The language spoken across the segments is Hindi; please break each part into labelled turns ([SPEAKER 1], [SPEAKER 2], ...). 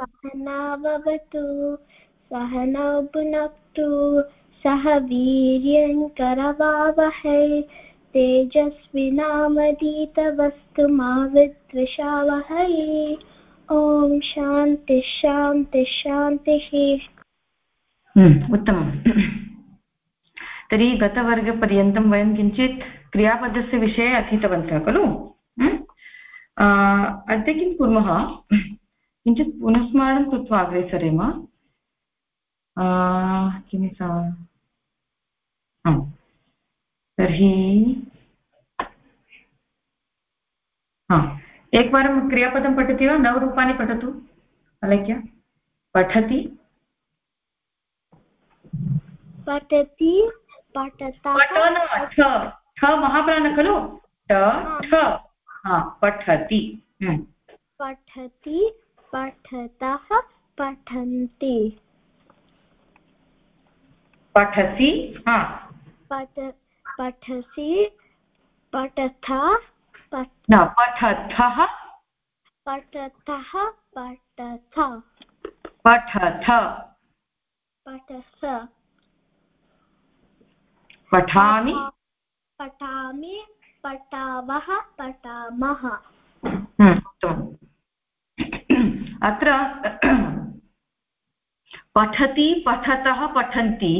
[SPEAKER 1] सहनावतु सहनौ पुनक्तु सह वीर्यङ्करवावहै तेजस्विनामदीतवस्तु मा विद्विषावहै ॐ शान्तिः शान्तिः शान्तिः।
[SPEAKER 2] हम्म, उत्तमम्। तर्हि गतवर्गपर्यन्तं वयं किञ्चित् क्रियापदस्य विषये अधीतवन्तः खलु? हम्म? अद्य किं कुर्मः? किञ्चित् पुनस्मरणं कृत्वा अग्रे सरेम किं तर्हि एकवारं क्रियापदं पठति वा? नवरूपाणि पठतु अलेख्य। पठति।
[SPEAKER 1] पठति
[SPEAKER 2] महाप्राण खलु? ठ। पठति। हम्म।
[SPEAKER 1] पठति पठतः पठन्ति।
[SPEAKER 2] पठसि?
[SPEAKER 1] पठ पठसि पठथ
[SPEAKER 2] पठथः?
[SPEAKER 1] पठतः पठथ।
[SPEAKER 2] पठथ।
[SPEAKER 1] पठस।
[SPEAKER 2] पठामि?
[SPEAKER 1] पठामि पठावः पठामः।
[SPEAKER 2] हम्म, अत्र पठति पठतः पठन्ति।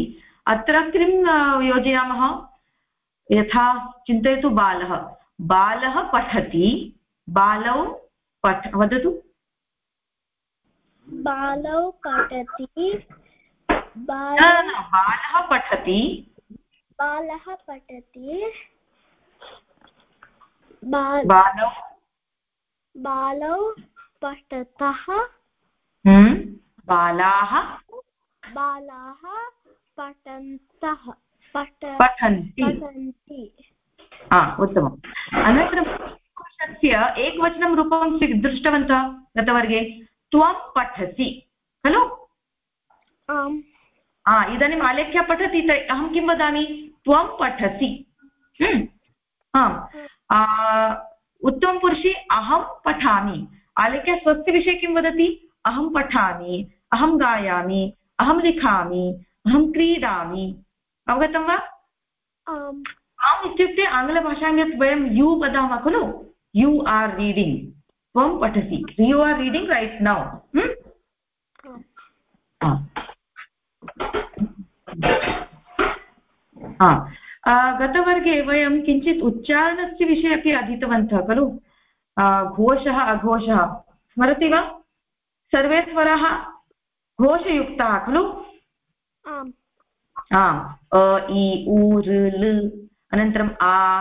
[SPEAKER 2] अत्र किं योजयामः? यथा चिन्तयतु बालः। बालः पठति बालौ पठ वदतु।
[SPEAKER 1] बालौ पठति
[SPEAKER 2] बालः पठति।
[SPEAKER 1] बालः पठति
[SPEAKER 2] बालौ
[SPEAKER 1] बालौ पठतः
[SPEAKER 2] हम्म, बालाः
[SPEAKER 1] बालाः पठन्तः
[SPEAKER 2] पठन्ति। उत्तमम्। अनन्तरं पुरुषस्य एकवचनं रूपं दृष्टवन्तः गतवर्गे। त्वं पठसि खलु? आम्। इदानीम् आलेख्य पठति अहं किं वदामि? त्वं पठसि। हम्म। आम्। उत्तमपुरुषे अहं पठामि। आलेख्य स्वस्य विषये किं वदति? अहं पठामि अहं गायामि अहं लिखामि अहं क्रीडामि। अवगतं वा? आम्। इत्युक्ते आङ्ग्लभाषायां यत् वयं यु वदामः खलु? You are reading. त्वं पठसि। यु आर् रीडिङ्ग् रैट् नौ। गतवर्गे वयं किञ्चित् उच्चारणस्य विषये अपि अधीतवन्तः खलु? घोषः अघोषः। स्मरति वा? सर्वे स्वराः घोषयुक्ताः खलु? आम्। अ इ उ ऋ अनन्तरम् आ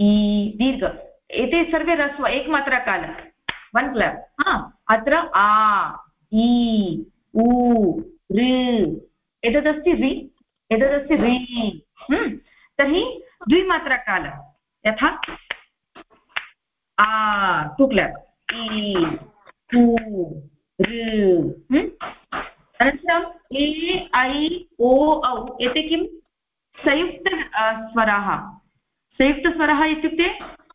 [SPEAKER 2] इ दीर्घ। एते सर्वे रस्व एकमात्रकाल वन् क्लास् हा अत्र आ इ उ ऋ एतदस्ति रि। एतदस्ति रि। हम्म। तर्हि द्विमात्राकाल यथा? टु हम्म। अनन्तरम् ए, ऐ, ओ, औ किं? संयुक्त स्वराः। संयुक्तस्वरः इत्युक्ते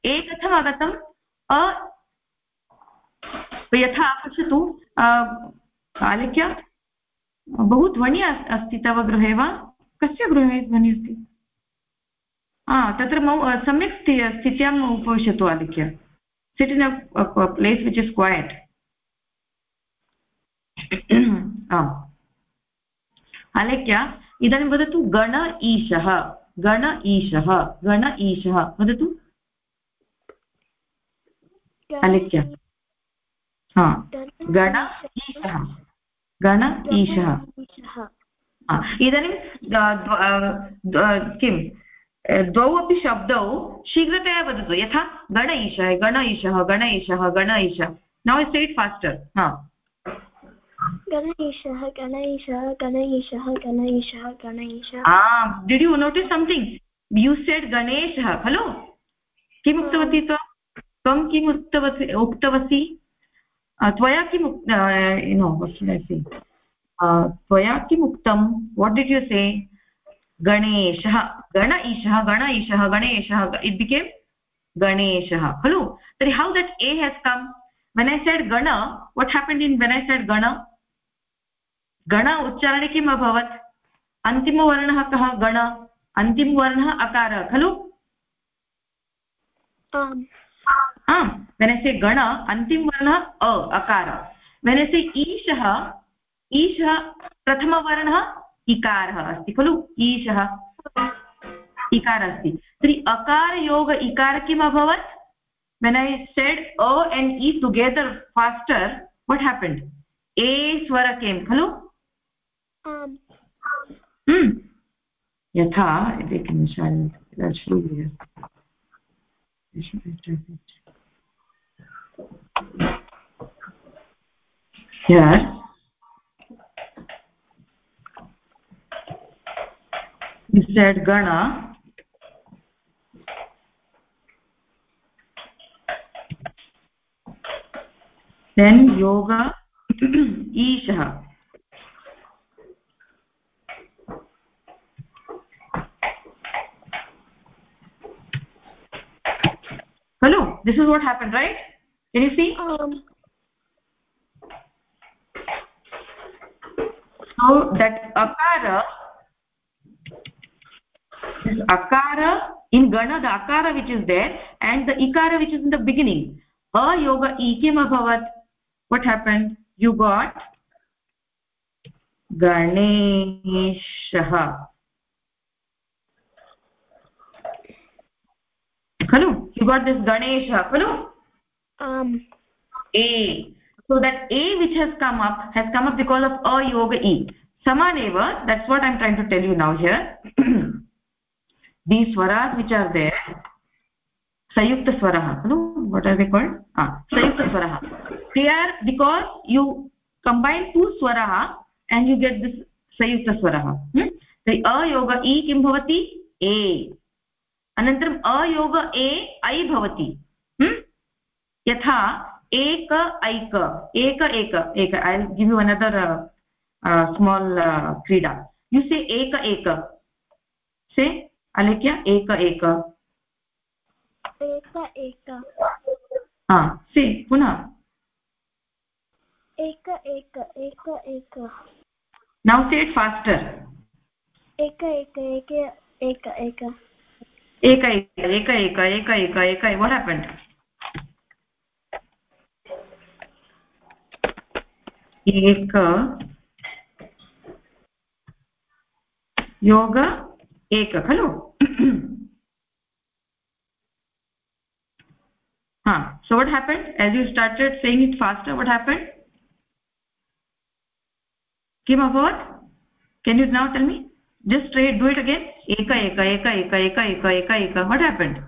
[SPEAKER 2] ए कथम् अ, यथा पश्यतु आलिख्य बहु ध्वनिः अस्ति तव गृहे वा? कस्य गृहे ध्वनिः अस्ति? तत्र मौ सम्यक् स्थि स्थित्याम् उपविशतु आलिख्य sit in a place which is quiet आम् आलेख्य इदानीं वदतु गण ईशः गण ईशः गण ईशः वदतु आलेख्य हा गण ईशः गण ईशः इदानीं किं द्वौ अपि शब्दौ शीघ्रतया वदतु। यथा गण ईशः गण ईशः गण ईशः गण ईशः नौ स्टेट् फास्टर् हा।
[SPEAKER 1] गणेशः गणेशः गणेशः गणेशः गणेशः।
[SPEAKER 2] Did you notice something you said गणेशः खलु? किम् उक्तवती त्वं? त्वं किम् उक्तवती उक्तवती? त्वया किम् नो त्वया किम् उक्तं? वाट् डिड् यु से गणेशः गण ईशः गण ईशः गणेशः इट् बिकेम् गणेशः खलु? तर्हि how that e has come when i said gana what happened in when i said gana गण उच्चारणे किम् अभवत्? अन्तिमवर्णः कः गण? अन्तिमवर्णः अकारः खलु? आम्। वेनसे गण अन्तिमवर्णः अ अकार. वेनसे ईशः ईशः प्रथमवर्णः इकार अस्ति खलु? ईशः इकारः अस्ति। तर्हि अकारयोग इकार कि अभवत्? When I said a and i together faster what happened e स्वर के खलु? हम्म। यहाँ एकनिमिषा said gana. Then yoga ईशः hello this is what happened right? Can you see? Um, so that akara akara in gana the akara which is there and the ikara which is in the beginning. A yoga e kim abhavat what happened? You got ganeshah Hello, you got this ganeshah Hello. um. A. So that a which has come up has come up because of a yoga e. Samaneva that's what i'm trying to tell you now here. दि स्वरात् विचारते संयुक्तस्वरः खलु what are the called संयुक्तस्वरः they are because you combine two स्वरः एण्ड् यु गेट् दिस् संयुक्तस्वरः अयोग इ किं भवति ए अनन्तरम् अयोग ए ऐ भवति यथा एक ऐक एक एक एक I give you another small क्रीडा यु से एक एक से अलेख्य एक एक
[SPEAKER 1] एक एक
[SPEAKER 2] हा से पुनः
[SPEAKER 1] एक एक एक एक
[SPEAKER 2] नौ से इट् फास्टर्
[SPEAKER 1] एक एक एक एक एक
[SPEAKER 2] एक एक एक एक एक एक एक what happened एक योग एक खलु हाँ so what happened as you started saying it fast what happened किम् अभवत् can you not tell me just try do it again एक एक एक एक एक
[SPEAKER 1] एक एक एक वट् हेपेण्ड्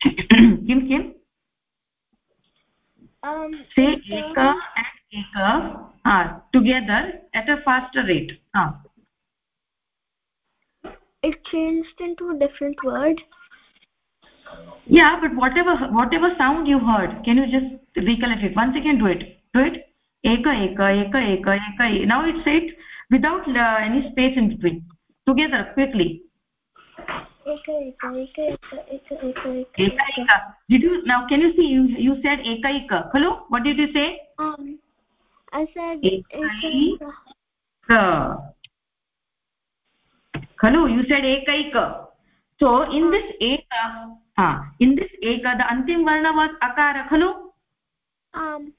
[SPEAKER 2] किं किम्
[SPEAKER 1] um
[SPEAKER 2] say eka and eka ah together at a faster rate. Ah.
[SPEAKER 1] It changed into a different word?
[SPEAKER 2] Yeah but whatever whatever sound you heard can you just recollect it? Once again do it. Do it. Eka eka eka eka eka now it's it without uh, any space in between. Together quickly
[SPEAKER 1] eka eka eka eka eka eka
[SPEAKER 2] eka did you now can you see you, you said eka eka hello what did you say
[SPEAKER 1] um i said eka
[SPEAKER 2] eka hello you said eka eka so in this eka ha in this eka the antim varna was akara hello
[SPEAKER 1] um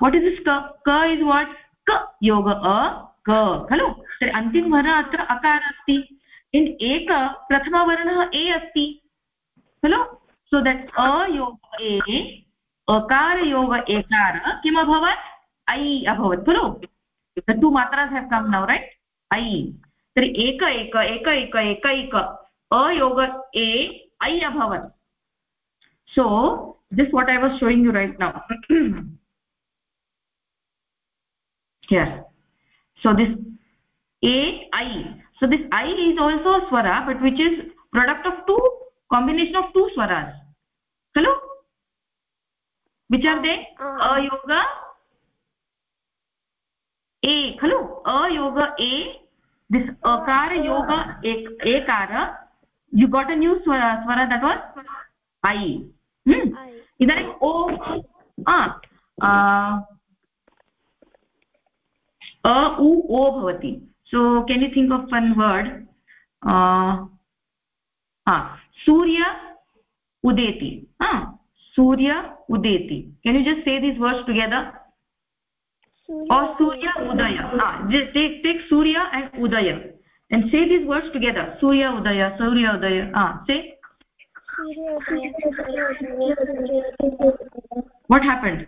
[SPEAKER 2] what is this ka ka is what ka yoga a ka hello antim varna atra akara asti in एक प्रथमवर्णः ए अस्ति। खलु सो दट् अयोग ए अकारयोग एकार किम् अभवत्? ऐ अभवत्। खलु टु मात्रास् हेव् कम् नौ रैट् ऐ तर्हि एक एक एक एक एक एक अयोग ए ऐ अभवत्। This what i was showing you right now. Here. So this a, i so this i is also a swara but which is product of two combination of two swaras hello which are they a yoga a hello a yoga a this akara yoga ek ekara you got a new swara, swara that was i hmm idanim o ah a u o bhavati so can you think of one word? Uh ha surya udeti ha surya udeti can you just say these words together? surya or surya udaya ah just take take surya and udaya and say these words together. surya udaya surya udaya ah say. what happened?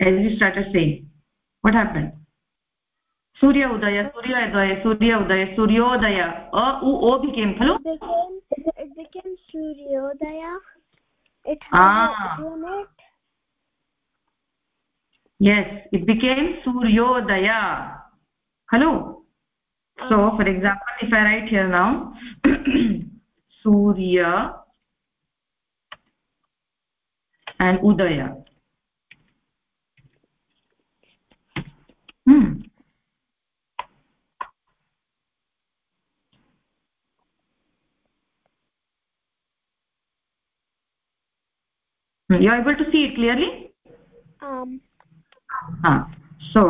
[SPEAKER 2] As you started saying. What happened सूर्य उदय
[SPEAKER 1] सूर्योदय सूर्य उदय सूर्योदय अ उ ओ भी केम खलु
[SPEAKER 2] यस् इट् बिकेम् सूर्योदय खलु so for example if I right here now Surya and उदय you are able to see it clearly
[SPEAKER 1] um
[SPEAKER 2] ah so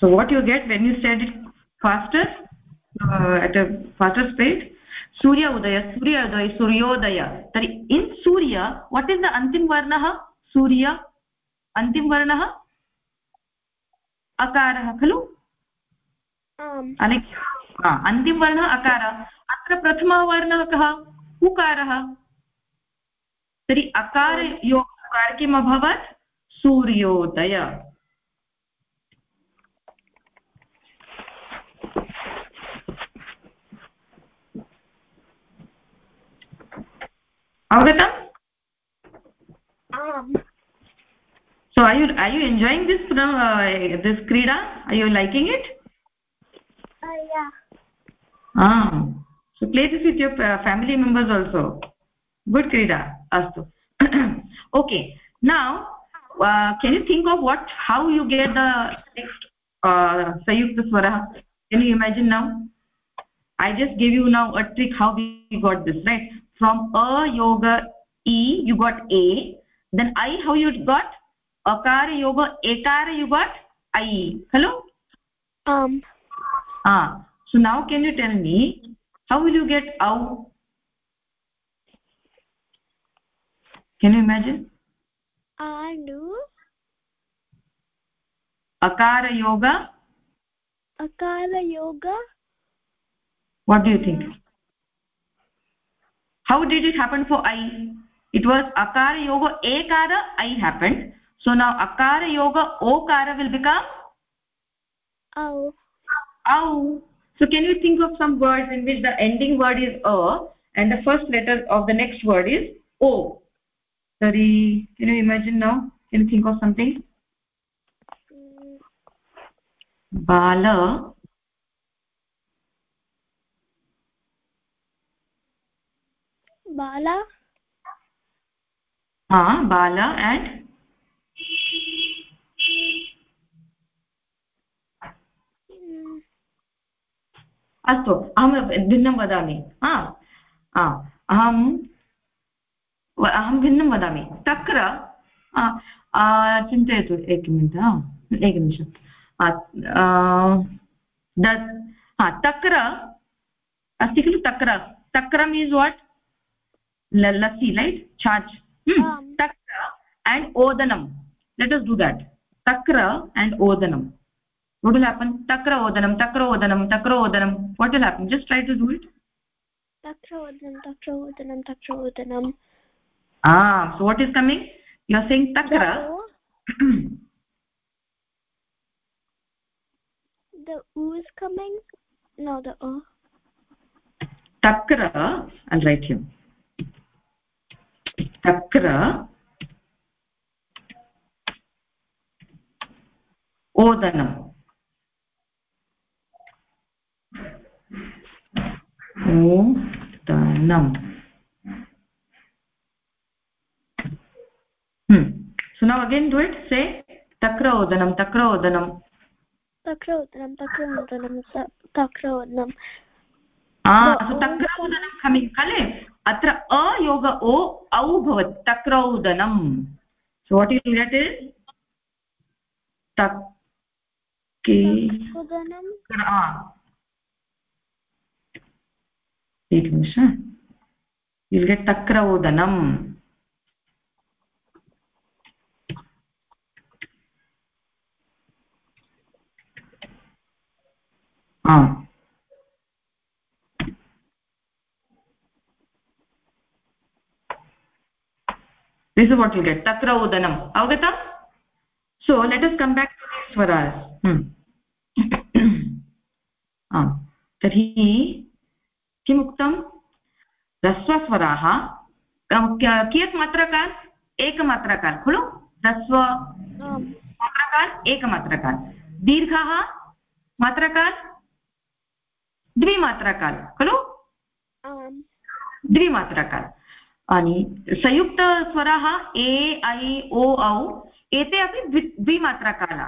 [SPEAKER 2] so what you get when you said it faster uh, at a faster speed surya udaya surya udaya suryodaya tari in surya what is the antim varnah surya antim varnah अकारः खलु अन्तिमवर्णः अकारः अत्र प्रथमः वर्णः कः उकारः तर्हि अकारयो उकार किम् अभवत्? सूर्योदय। अवगतम्? So I you I you enjoying this this क्रीडा? Are you liking it so play this with your uh, family members also. Good krida astu. Okay. Now uh, can you think of what how you get the next uh, sayukta swara? Can you imagine now? I just gave you now a trick how we got this right? From a yoga e you got a. Then i how you got? Akara yoga ekara you got? I. Hello?
[SPEAKER 1] Um.
[SPEAKER 2] Ah. So now can you tell me how will you get au can you imagine?
[SPEAKER 1] Anu
[SPEAKER 2] akara yoga?
[SPEAKER 1] Akara yoga.
[SPEAKER 2] What do you think? How did it happen for i? It was akara yoga ekara i happened. So now akara yoga okara will become?
[SPEAKER 1] Au.
[SPEAKER 2] Au so can you think of some words in which the ending word is a and the first letter of the next word is o? Sorry can you imagine now? Can you think of something? Bala.
[SPEAKER 1] Bala.
[SPEAKER 2] Ha bala and अस्तु अहं भिन्नं वदामि। हा अहं अहं भिन्नं वदामि। तक्र चिन्तयतु एकमिनिट् एकनिमिषं हा तक्र अस्ति खलु तक्र। तक्र means what lassi like chaach तक्र and ओदनं लेट् अस् डु देट् तक्र एण्ड् ओदनं what will happen takra odanam takra odanam takra odanam. What will happen? Just try to do it.
[SPEAKER 1] Takra odanam takra odanam takra odanam.
[SPEAKER 2] Ah so what is coming? You are saying takra.
[SPEAKER 1] The u is coming no the o.
[SPEAKER 2] Takra i'll write here. Takra. Odanam ॐ दनम् हम्म, सुनो से तक्रोदनम ओदनं तक्र ओदनं तक्र ओदनं तक्र
[SPEAKER 1] ओदनं तक्र ओदनम्
[SPEAKER 2] तक्र ओदनं कमिङ्ग् खलु अत्र अयोग ओ औ भवति तक्र ओदनं so what is let is एकनिमिष you'll get takraudanam ah this is what you get takraudanam avagatam so let us come back to the swaras hmm ah tarhi किम् उक्तं ह्रस्वस्वराः कियत् मात्राकान्? एकमात्राकान् खलु? ह्रस्व मात्राकान् एकमात्राकान्। दीर्घः? मात्राकान्? द्विमात्राकान् खलु? द्विमात्राकान्। अनि संयुक्तस्वराः ए ऐ ओ औ एते अपि द्वि द्विमात्राकाला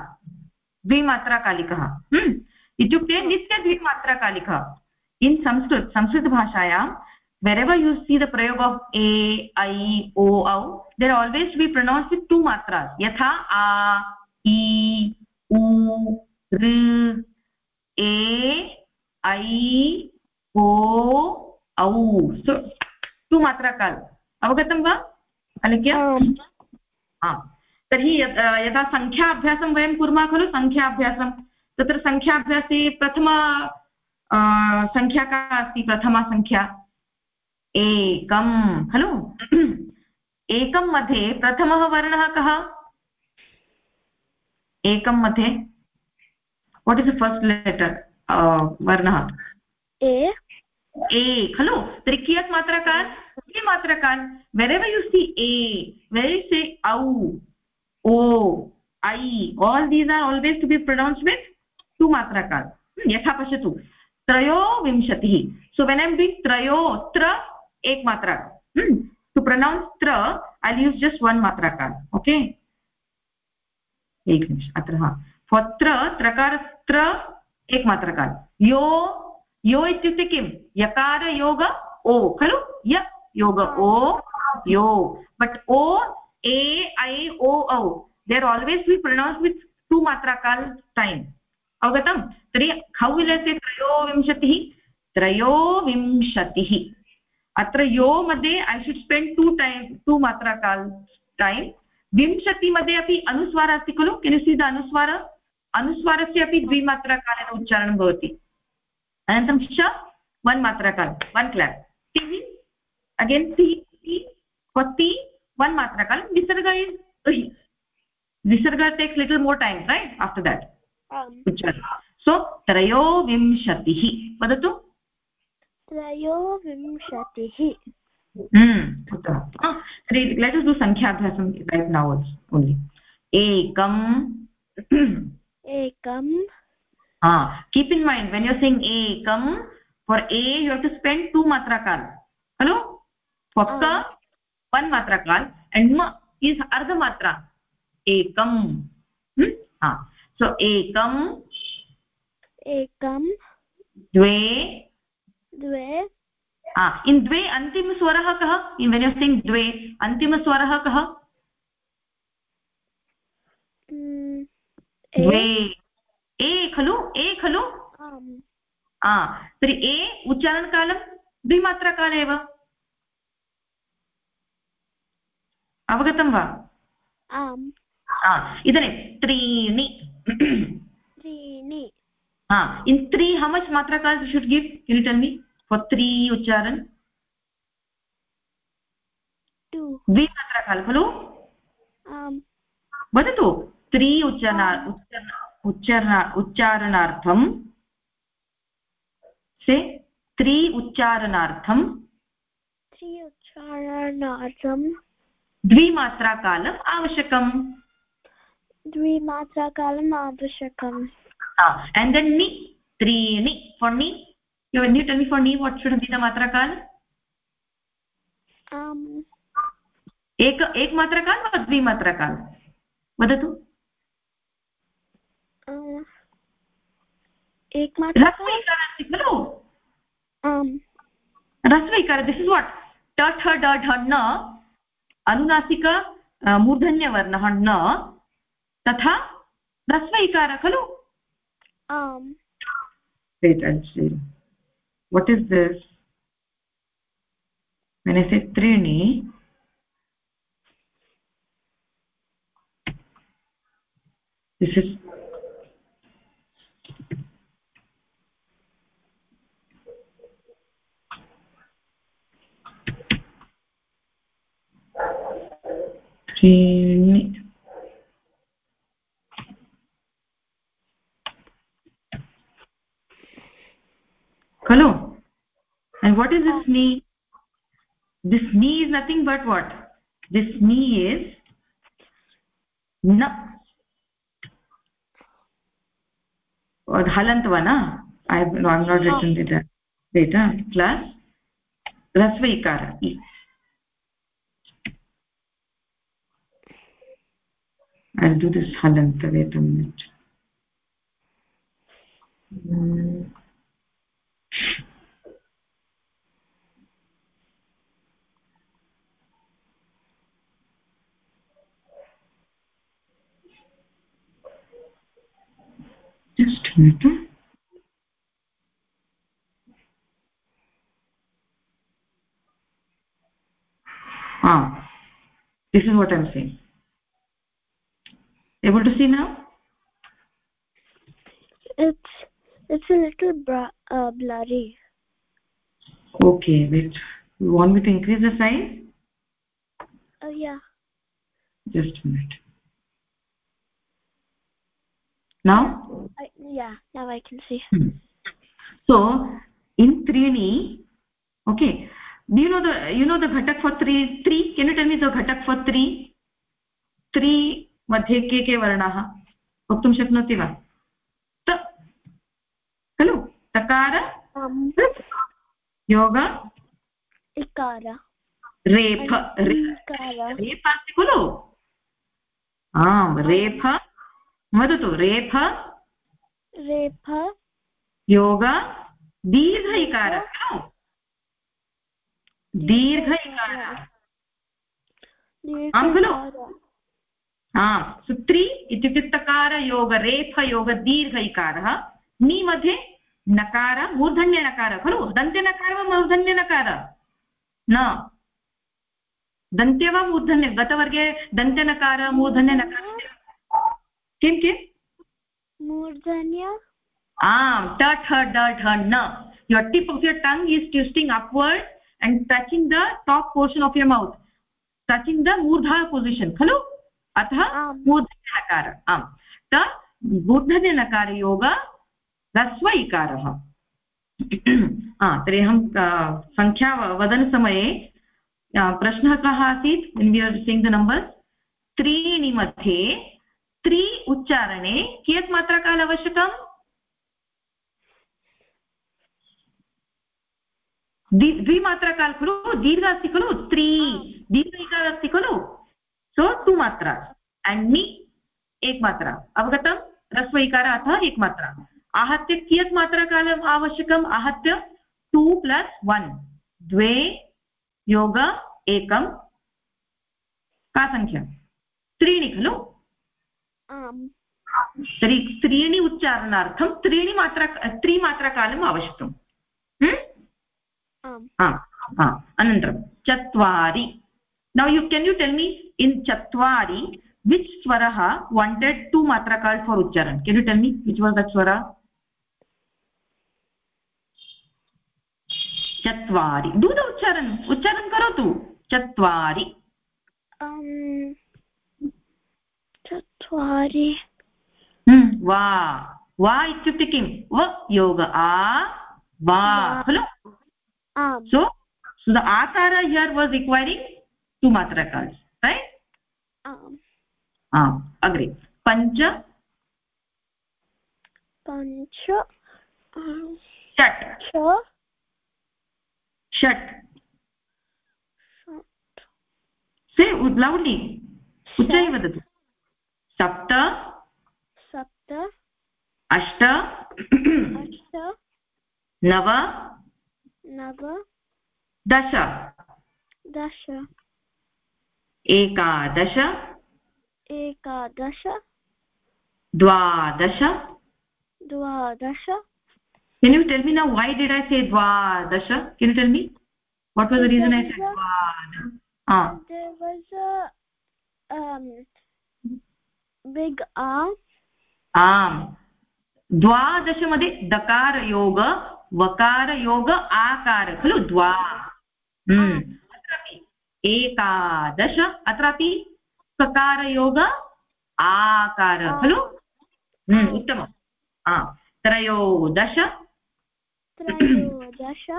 [SPEAKER 2] द्विमात्राकालिकः। हम्म? इत्युक्ते नित्यद्विमात्राकालिकः in sanskrit sanskrit bhashayam wherever you see the prayog of a i o au they are always to be pronounced with two matras yatha a i u r a i o au so two matra kal avagatam va अलिख्य तर्हि यदा सङ्ख्याभ्यासं वयं कुर्मः खलु सङ्ख्याभ्यासं तत्र सङ्ख्याभ्यासे प्रथम सङ्ख्या का अस्ति प्रथमा सङ्ख्या एकं खलु? एकं मध्ये प्रथमः वर्णः कः? एकं मध्ये। What is the first letter वर्णः।
[SPEAKER 1] ए।
[SPEAKER 2] ए खलु? तर्हि कियत् मात्रकान् द्वि मात्रकान् वेरेव यु सि ए वेरि से औ ओ ऐ all these are always to be pronounce with two मात्रकान् यथा पश्यतु। त्रयोविंशतिः. सो वेन् त्रयो त्र एक मात्रा टु प्रनौन्स् त्र ऐ यूस् जस्ट् वन् मात्राकान् ओके एकनिमिष अत्र त्र त्रकारत्र एक मात्रकान् यो यो इत्युक्ते किं यकार योग ओ. खलु? य, योग, ओ, यो. बट् ओ ए ऐ ओ औ. They are always be pronounce with two मात्राकाल् time अवगतं तर्हि हौ विल् अस्ति त्रयोविंशतिः त्रयोविंशतिः। अत्र यो मध्ये I should spend two time two मात्रा काल् टैम् विंशति मध्ये अपि अनुस्वारः अस्ति खलु? किं सी द अनुस्वार? अनुस्वारस्य अपि द्विमात्राकालेन उच्चारणं भवति। अनन्तरं श वन् मात्राकाल वन् क्लास् टिः अगेन् ति ति वन् मात्राकाल. विसर्ग इस् विसर्ग takes little more time right after that उच्चारणं। सो त्रयोविंशतिः। वदतु
[SPEAKER 1] त्रयोविंशतिः
[SPEAKER 2] उत्तमं लेट् डु सङ्ख्याभ्यासं रैट् नौ ओन्लि एकम्।
[SPEAKER 1] एकं
[SPEAKER 2] keep in mind when you sing एकं for a you have to spend two मात्राकाल्। खलु फक्क वन् मात्राकाल् एण्ड् म इस् अर्धमात्रा। एकं सो एकम्
[SPEAKER 1] एकं
[SPEAKER 2] द्वे
[SPEAKER 1] द्वे
[SPEAKER 2] इन् द्वे अन्तिमस्वरः कः? इन् वेन् यु सिङ्ग् द्वे अन्तिमस्वरः कः? द्वे। ए। खलु? ए खलु? तर्हि ए उच्चारणकालं द्विमात्राकाले एव अवगतं वा?
[SPEAKER 1] आम्।
[SPEAKER 2] इदानीं त्रीणि।
[SPEAKER 1] त्रीणि।
[SPEAKER 2] हा इन् त्री how much matra calls you should give? Can you tell me? For three ucharan
[SPEAKER 1] two.
[SPEAKER 2] द्विमात्राकाल खलु वदतु त्री उच्चारणा उच्चारण उच्चारणार्थं से त्रि उच्चारणार्थं
[SPEAKER 1] त्रि उच्चारणार्थं
[SPEAKER 2] द्विमात्राकालम् आवश्यकम्।
[SPEAKER 1] द्विमात्राकालम् आवश्यकम्।
[SPEAKER 2] And then ni त्रीणि for ni you when you tell me for ni what should be the matra kal
[SPEAKER 1] um.
[SPEAKER 2] एक एक मात्राकाल वा द्विमात्राकाल वदतु अस्ति खलु
[SPEAKER 1] आम्
[SPEAKER 2] ह्रस्वैकार दिस् इस् वाट् ट ठ ड ढ न अनुनासिक मूर्धन्यवर्णः न तथा ह्रस्वैकार खलु
[SPEAKER 1] Um.
[SPEAKER 2] Wait, I'll see. What is this? When I say Trini, this is Trini. खलु and what is this knee? This knee is nothing but what? This knee is na or halantva i have no, i'm not written it wait uh, plus rasvaikara i'll do this halanta wait a minute. Mm. A minute ah this is what i'm saying. Able to see now?
[SPEAKER 1] It's it's a little uh, blurry.
[SPEAKER 2] Okay wait. You want me to increase the size?
[SPEAKER 1] Uh, yeah.
[SPEAKER 2] Just a minute now
[SPEAKER 1] I, yeah now i can see
[SPEAKER 2] hmm. so in trini okay do you know the you know the ghatak for three three can you tell me the ghatak for three three मध्ये के के वर्णाः वक्तुं शक्नोति वा त खलु तकार योग
[SPEAKER 1] इकार
[SPEAKER 2] रेफ रेफ अस्ति खलु आम् रेफ वदतु रेफ
[SPEAKER 1] रेफ
[SPEAKER 2] योग दीर्घ इकार खलु? दीर्घ इकार आं खलु? आम् सुत्री इत्युक्ते तकारयोग रेफयोग दीर्घ इकारः नि मध्ये नकार मूर्धन्यनकार खलु? दन्त्यनकार वा मूर्धन्यनकार न। दन्त्य वा मूर्धन्य गतवर्गे दन्त्यनकार मूर्धन्यनकार किं किं
[SPEAKER 1] मूर्धन्य।
[SPEAKER 2] आम् ट न। Your of of your tongue is twisting upward and the top portion of your mouth touching the मूर्धा पोसिशन् खलु? अतः मूर्धन्यकार आम्। त योग ह्रस्व इकारः तर्हि अहं सङ्ख्या वदनसमये प्रश्नः कः आसीत्? In we are sing the numbers त्रीणि मध्ये त्रि उच्चारणे कियत् मात्राकाल आवश्यकम्? द्विमात्राकाल खलु? दीर्घ अस्ति खलु? त्रि दीर्घ अस्ति खलु? सो टु मात्रा एण्ड् नि एकमात्रा अवगतं? ह्रस्व अतः एकमात्रा आहत्य कियत् मात्राकालम् आवश्यकम्? आहत्य टु प्लस् वन् द्वे, योग, एकं, का सङ्ख्या त्रीणि खलु? तर्हि त्रीणि उच्चारणार्थं त्रीणि मात्रा त्रिमात्राकालम् आवश्यकम्। अनन्तरं चत्वारि। Now you can you tell me in चत्वारि wanted two matra called for ucharan can you tell me which was that swara चत्वारि। डु द उच्चारण। उच्चारणं करोतु। चत्वारि।
[SPEAKER 1] चत्वारि।
[SPEAKER 2] वा। वा इत्युक्ते किं व योग आ वा। खलु? सो सो द आकार हियर् वास् रिक्वैरिङ्ग् टु मात्राकार्स् रैट् आम्। अग्रे पञ्च
[SPEAKER 1] पञ्च
[SPEAKER 2] षट् षट् षट् उच्चैः वदतु सप्त
[SPEAKER 1] सप्त
[SPEAKER 2] अष्ट
[SPEAKER 1] अष्ट
[SPEAKER 2] नव
[SPEAKER 1] नव
[SPEAKER 2] दश
[SPEAKER 1] दश
[SPEAKER 2] एकादश
[SPEAKER 1] एकादश
[SPEAKER 2] द्वादश
[SPEAKER 1] द्वादश
[SPEAKER 2] can you tell me now why did i say dvadasha can you tell me what was the reason i said dvada ah
[SPEAKER 1] there was a um big a
[SPEAKER 2] आम्। द्वादशमध्ये दकारयोग वकारयोग आकार खलु द्वा। हम्म। अत्रापि एकादश अत्रापि सकारयोग आकार खलु? हम्म, उत्तमम्। त्रयोदश।
[SPEAKER 1] त्रयोदश।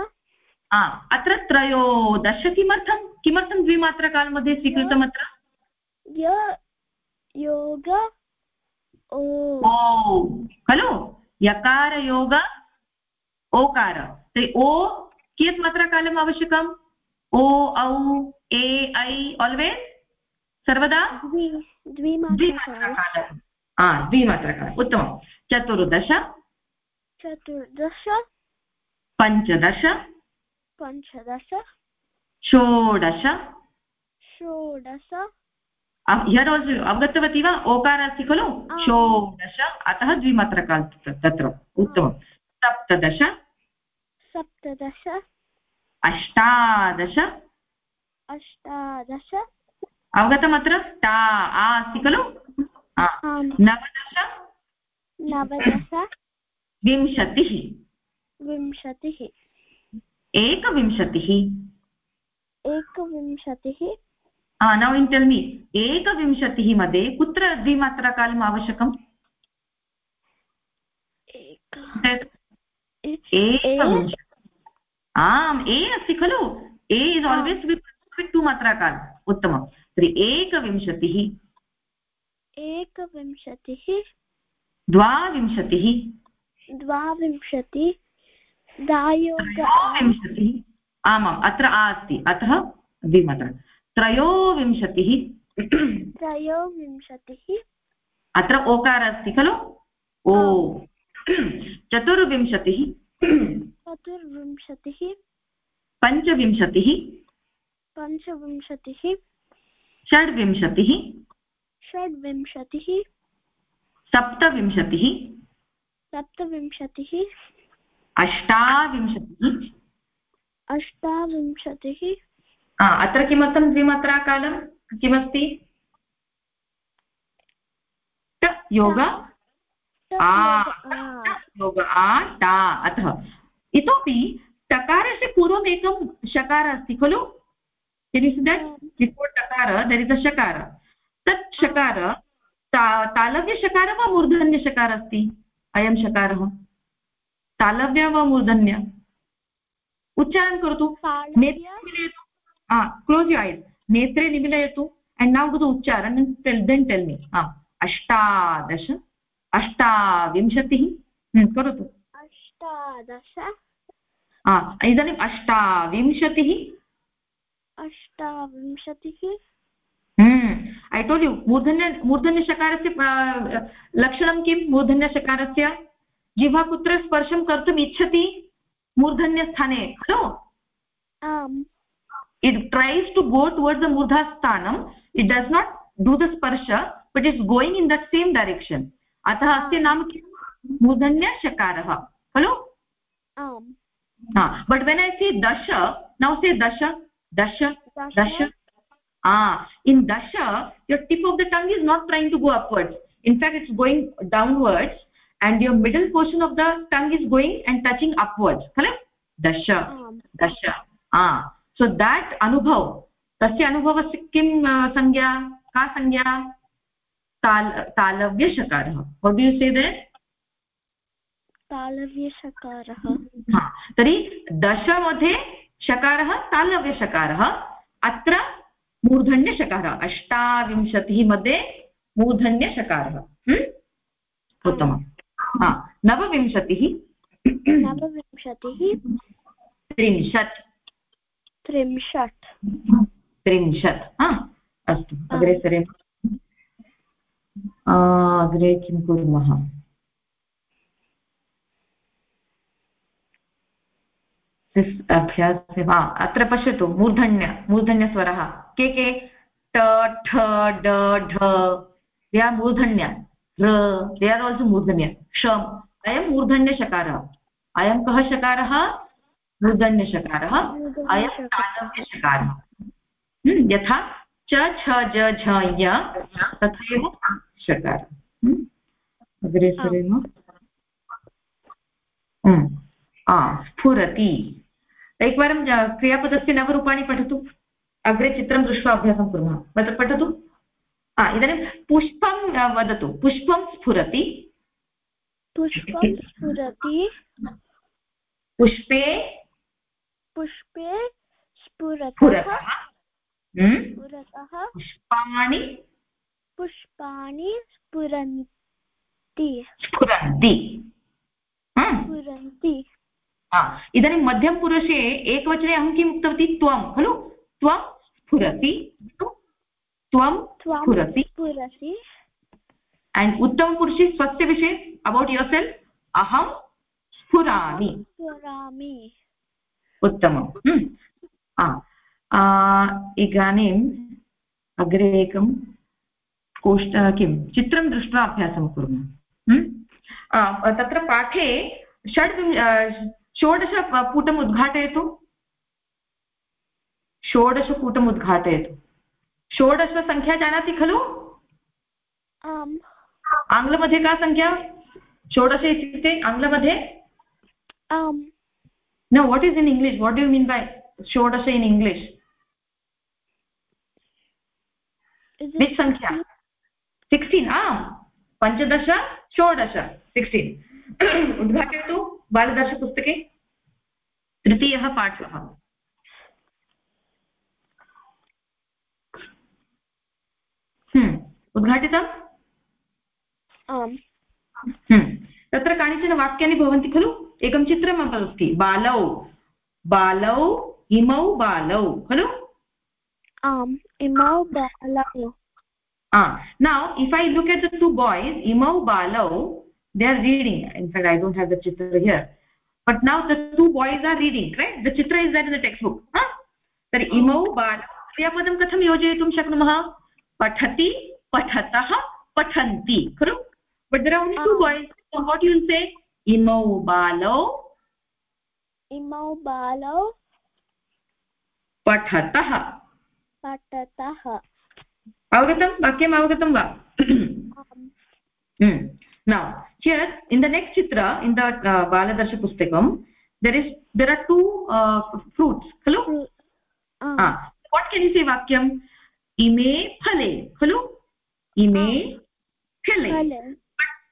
[SPEAKER 2] अत्र त्रयोदश किमर्थं किमर्थं द्विमात्रकालमध्ये स्वीकृतम् अत्र?
[SPEAKER 1] योग? ओ
[SPEAKER 2] खलु? यकारयोग? ओकार। ओ कियत् मात्राकालम् आवश्यकम्? ओ औ ए ऐ आल्वेस् सर्वदा?
[SPEAKER 1] द्विमात्रकालम्।
[SPEAKER 2] द्विमात्रकालम्। उत्तमं चतुर्दश?
[SPEAKER 1] चतुर्दश।
[SPEAKER 2] पञ्चदश?
[SPEAKER 1] पञ्चदश।
[SPEAKER 2] षोडश?
[SPEAKER 1] षोडश।
[SPEAKER 2] ह्यर् आल्सो अवगतवती वा? ओकार अस्ति खलु षोडश अतः द्विमात्रकाल तत्र उत्तमं। सप्तदश।
[SPEAKER 1] सप्तदश।
[SPEAKER 2] अष्टादश।
[SPEAKER 1] अष्टादश।
[SPEAKER 2] अवगतम् अत्र टा आ अस्ति खलु नवदश?
[SPEAKER 1] नवदश।
[SPEAKER 2] विंशतिः।
[SPEAKER 1] विंशतिः।
[SPEAKER 2] एकविंशतिः।
[SPEAKER 1] एकविंशतिः।
[SPEAKER 2] नौ इन् टेल् मी एकविंशतिः मध्ये कुत्र द्विमात्राकालम् आवश्यकम् आम् ए अस्ति खलु ए इस् आल्वेस् वित् टु मात्राकाल उत्तमं तर्हि एकविंशतिः
[SPEAKER 1] एकविंशतिः
[SPEAKER 2] द्वाविंशतिः
[SPEAKER 1] द्वाविंशति द्वाविंशतिः
[SPEAKER 2] आमाम् अत्र आ अस्ति अतः द्विमात्रा त्रयोविंशतिः।
[SPEAKER 1] त्रयोविंशतिः।
[SPEAKER 2] अत्र ओकार अस्ति खलु? ओ। चतुर्विंशतिः।
[SPEAKER 1] चतुर्विंशतिः।
[SPEAKER 2] पञ्चविंशतिः।
[SPEAKER 1] पञ्चविंशतिः।
[SPEAKER 2] षड्विंशतिः।
[SPEAKER 1] षड्विंशतिः।
[SPEAKER 2] सप्तविंशतिः।
[SPEAKER 1] सप्तविंशतिः।
[SPEAKER 2] अष्टाविंशतिः।
[SPEAKER 1] अष्टाविंशतिः।
[SPEAKER 2] अत्र किमर्थं द्विमात्राकालं? किमस्ति? योग? योग आ टा अतः। इतोपि टकारस्य पूर्वम् एकं शकार अस्ति खलु? बिफोर् टकार दर् इस् अ शकार तत् शकार तालव्यशकार वा मूर्धन्यशकार अस्ति? अयं शकारः। तालव्य वा मूर्धन्य? उच्चारणं करोतु। नेत्रे मिलयतु। क्लोस् यु ऐस् नेत्रे निमिलयतु एण्ड् नौ डु उच्चारण देन् टेल् मी आम् अष्टादश अष्टाविंशतिः करोतु
[SPEAKER 1] अष्टादश
[SPEAKER 2] इदानीम् अष्टाविंशतिः
[SPEAKER 1] अष्टाविंशतिः
[SPEAKER 2] ऐ टोल् यु मूर्धन्य मूर्धन्यशकारस्य लक्षणं किं मूर्धन्यशकारस्य जिह्वा कुत्र स्पर्शं कर्तुम् इच्छति मूर्धन्यस्थाने खलु it tries to go towards the मूर्धास्थानम् it does not do the स्पर्श but it's going in that same direction अतः अस्य नाम किं मूर्धन्यशकारः खलु बट् वेन् ऐ सी दश नौ से दश दश दश ah in dasha your tip of the tongue is not trying to go upwards in fact it's going downwards and your middle portion of the tongue is going and touching upwards correct dasha dasha ah So that anubhav tasya anubhavasya kim संज्ञा? का संज्ञा? ताल तालव्यशकारः do you say there?
[SPEAKER 1] तालव्यशकारः
[SPEAKER 2] हा तर्हि दश मध्ये शकारः तालव्यशकारः अत्र मूर्धन्यशकारः अष्टाविंशतिः मध्ये मूर्धन्यशकारः उत्तमं हा नवविंशतिः।
[SPEAKER 1] नवविंशतिः।
[SPEAKER 2] त्रिंशत्।
[SPEAKER 1] त्रिंशत्।
[SPEAKER 2] त्रिंशत्। अस्तु अग्रे सरे। अग्रे किं कुर्मः? अभ्यासे वा अत्र पश्यतु मूर्धन्य मूर्धन्यस्वरः। के के? ट ठ ड ढ। दे आर् मूर्धन्य। ऋ दे आर् आल्सो मूर्धन्य। क्षम् अयं मूर्धन्यशकारः। अयं कः शकारः? मूर्धन्यशकारः अयं तालव्यशकारः हम्म, यथा च छ ज झ य तथैव शकारः हम्म, अग्रे सरेम। स्फुरति। एकवारं क्रियापदस्य नवरूपाणि पठतु। अग्रे चित्रं दृष्ट्वा अभ्यासं कुर्मः। पठतु। इदानीं पुष्पं वदतु। पुष्पं स्फुरति।
[SPEAKER 1] पुष्पं स्फुरति।
[SPEAKER 2] पुष्पे
[SPEAKER 1] पुष्पे स्फुरतः
[SPEAKER 2] हम्म?
[SPEAKER 1] स्फुरतः
[SPEAKER 2] पुष्पाणि?
[SPEAKER 1] पुष्पाणि स्फुरन्ति।
[SPEAKER 2] स्फुरन्ति। हम्म?
[SPEAKER 1] स्फुरन्ति।
[SPEAKER 2] इदानीं मध्यमपुरुषे एकवचने अहं किम् उक्तवती? त्वं खलु? त्वं स्फुरति त्वं स्फुरति।
[SPEAKER 1] स्फुरति।
[SPEAKER 2] एण्ड् उत्तमपुरुषे स्वस्य विषये अबौट् युर् सेल् अहं स्फुरामि।
[SPEAKER 1] स्फुरामि।
[SPEAKER 2] उत्तमम्। हम्म। इदानीम् अग्रे एकं कोष्ठ किं? चित्रं दृष्ट्वा अभ्यासं कुर्मः। हम्म। तत्र पाठे षड् षोडशपुटम् उद्घाटयतु। षोडशपुटम् उद्घाटयतु। षोडशसङ्ख्या जानाति खलु?
[SPEAKER 1] आम्।
[SPEAKER 2] आङ्ग्लमध्ये का सङ्ख्या षोडश इत्युक्ते आङ्ग्लमध्ये?
[SPEAKER 1] आम्।
[SPEAKER 2] No what is in english what do you mean by shodasha in english which sankhya 16 ah पञ्चदश षोडश सिक्स्टीन् उद्घाटयतु बालदर्शपुस्तके तृतीयः पाठः हम्म, उद्घाटितम्
[SPEAKER 1] आम्
[SPEAKER 2] हम्म, तत्र कानिचन वाक्यानि भवन्ति खलु एकं चित्रम् अस्ति बालौ बालौ इमौ बालौ खलु
[SPEAKER 1] इमौ बालौ
[SPEAKER 2] now if i look at the two boys imau balau they are reading in fact i don't have the chitra here but now the two boys are reading right the chitra is there in the textbook huh तर्हि इमौ बाल क्रियापदं कथं योजयितुं शक्नुमः पठति पठतः पठन्ति खलु but there are only two boys so what you will say imau balau
[SPEAKER 1] imau balau
[SPEAKER 2] पठतः
[SPEAKER 1] पठतः
[SPEAKER 2] अवगतं वाक्यम् अवगतं वा now here in the next chitra in the uh, baladarshi pustakam there is there are two uh, fruits khalo uh. ah what can you say vakyam ime phale khalo ime phale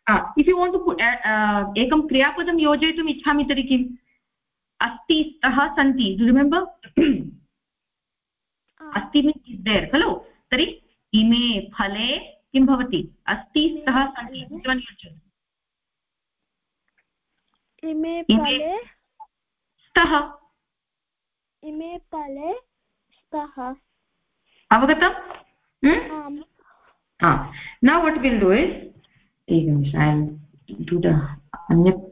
[SPEAKER 2] if you want एकं क्रियापदं योजयितुम् इच्छामि तर्हि किम् अस्ति स्तः सन्ति रिमेम्बर् अस्ति मीन्स् इस् देर् खलु तर्हि इमे फले किं भवति अस्ति स्तः सन्ति
[SPEAKER 1] फले
[SPEAKER 2] स्तः अवगतम् न एकनिमिष ऐ डु द अन्यत्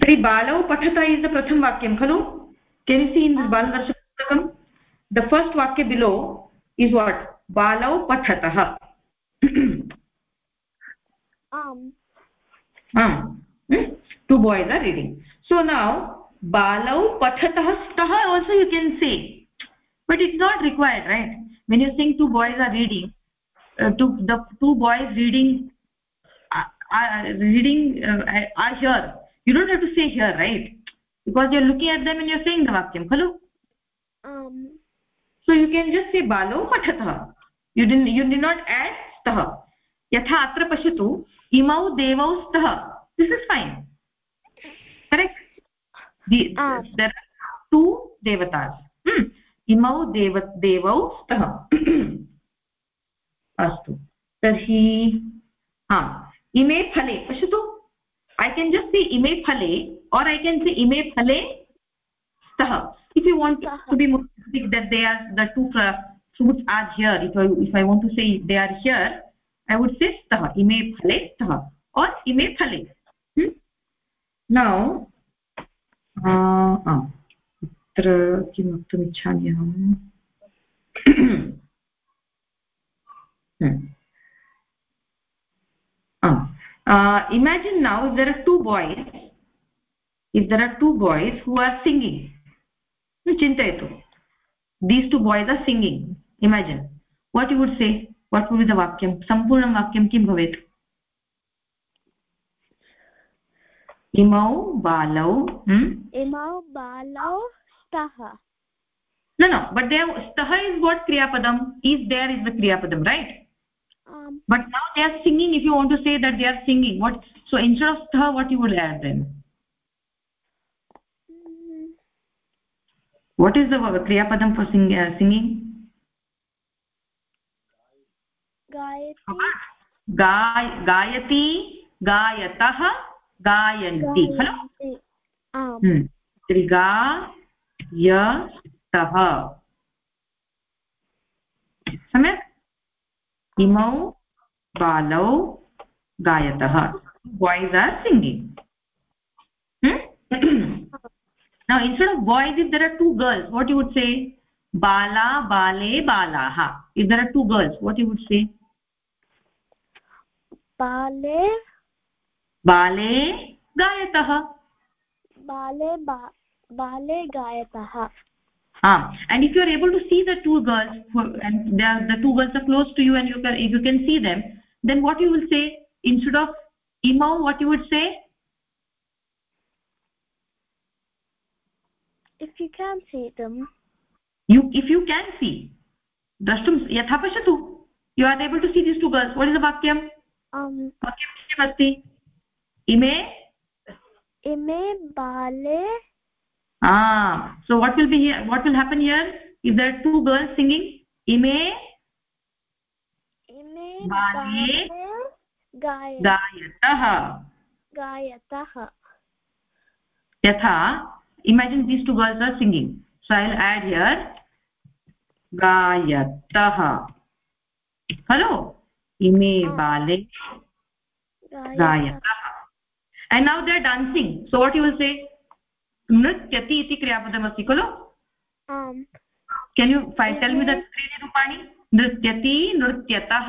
[SPEAKER 2] तर्हि बालौ पठत इस् द प्रथम वाक्यं खलु? केन् सी इन् बालदर्शपुस्तकं द फस्ट् वाक्य बिलो इस् वाट् बालौ पठतः। Two boys are reading so now बालौ पठतः स्तः also you can say but it's not required right when you think two boys are reading uh, two the two boys reading uh, are reading uh, are here you don't have to say here right because you're looking at them and you're saying the vakyam khalu
[SPEAKER 1] um
[SPEAKER 2] so you can just say balo pathatah you didn't you did not add stah yatha atra pashyatu imau devau stah this is fine two देवतास् इमौ देव देवौ स्तः अस्तु तर्हि हा इमे फले पश्यतु ऐ केन् जस्ट् सि इमे फले और् ऐ केन् सि इमे फले स्तः if you to to be मुक् they are the two fruits are here if if I want to say they are here I would say स्तः इमे फले स्तः और् इमे फले नौ अत्र किं वक्तुम् इच्छामि अहम् imagine now here are two boys if there are two boys who are singing चिन्तयतु these two boys are singing imagine what you would say what would be the वाक्यं सम्पूर्णं वाक्यं किं भवेत्
[SPEAKER 1] इमौ बालौ इमौ
[SPEAKER 2] बालौ स्तः। न न बट् देव् स्तः इस् वाट् क्रियापदम् is there is the क्रियापदम right but now they are singing if you want to say that they are singing what so instead of स्तः what you would hear then what is the क्रियापदम for
[SPEAKER 1] sing
[SPEAKER 2] singing गायति गायतः गायन्ति खलु तर्हि गायतः सम्यक् इमौ बालौ गायतः boys are singing hmm? now instead of boys if there are two girls what you would say bala bale balaha if there are two girls what you would say
[SPEAKER 1] bale
[SPEAKER 2] bale gayatah
[SPEAKER 1] bale ba bale gayatah
[SPEAKER 2] ah and if you are able to see the two girls who, and they are, the two girls are close to you and you can if you can see them then what you will say instead of imau what you would say
[SPEAKER 1] if you can see them
[SPEAKER 2] you if you can see drashtum yatha pashatu you are able to see these two girls what is the vakyam
[SPEAKER 1] um
[SPEAKER 2] vakyam किम् अस्ति इमे
[SPEAKER 1] इमे बाले
[SPEAKER 2] ah so what will be here what will happen here if there are two girls singing ime
[SPEAKER 1] ime
[SPEAKER 2] bale
[SPEAKER 1] gayatah gayatah
[SPEAKER 2] yatha imagine these two girls are singing so i'll add here gayatah hello ime bale gayatah and now they are dancing. So what you will say? नृत्यति इति क्रियापदमस्ति खलु केन् यु फै टेल् मि दीनि रूपाणि नृत्यति नृत्यतः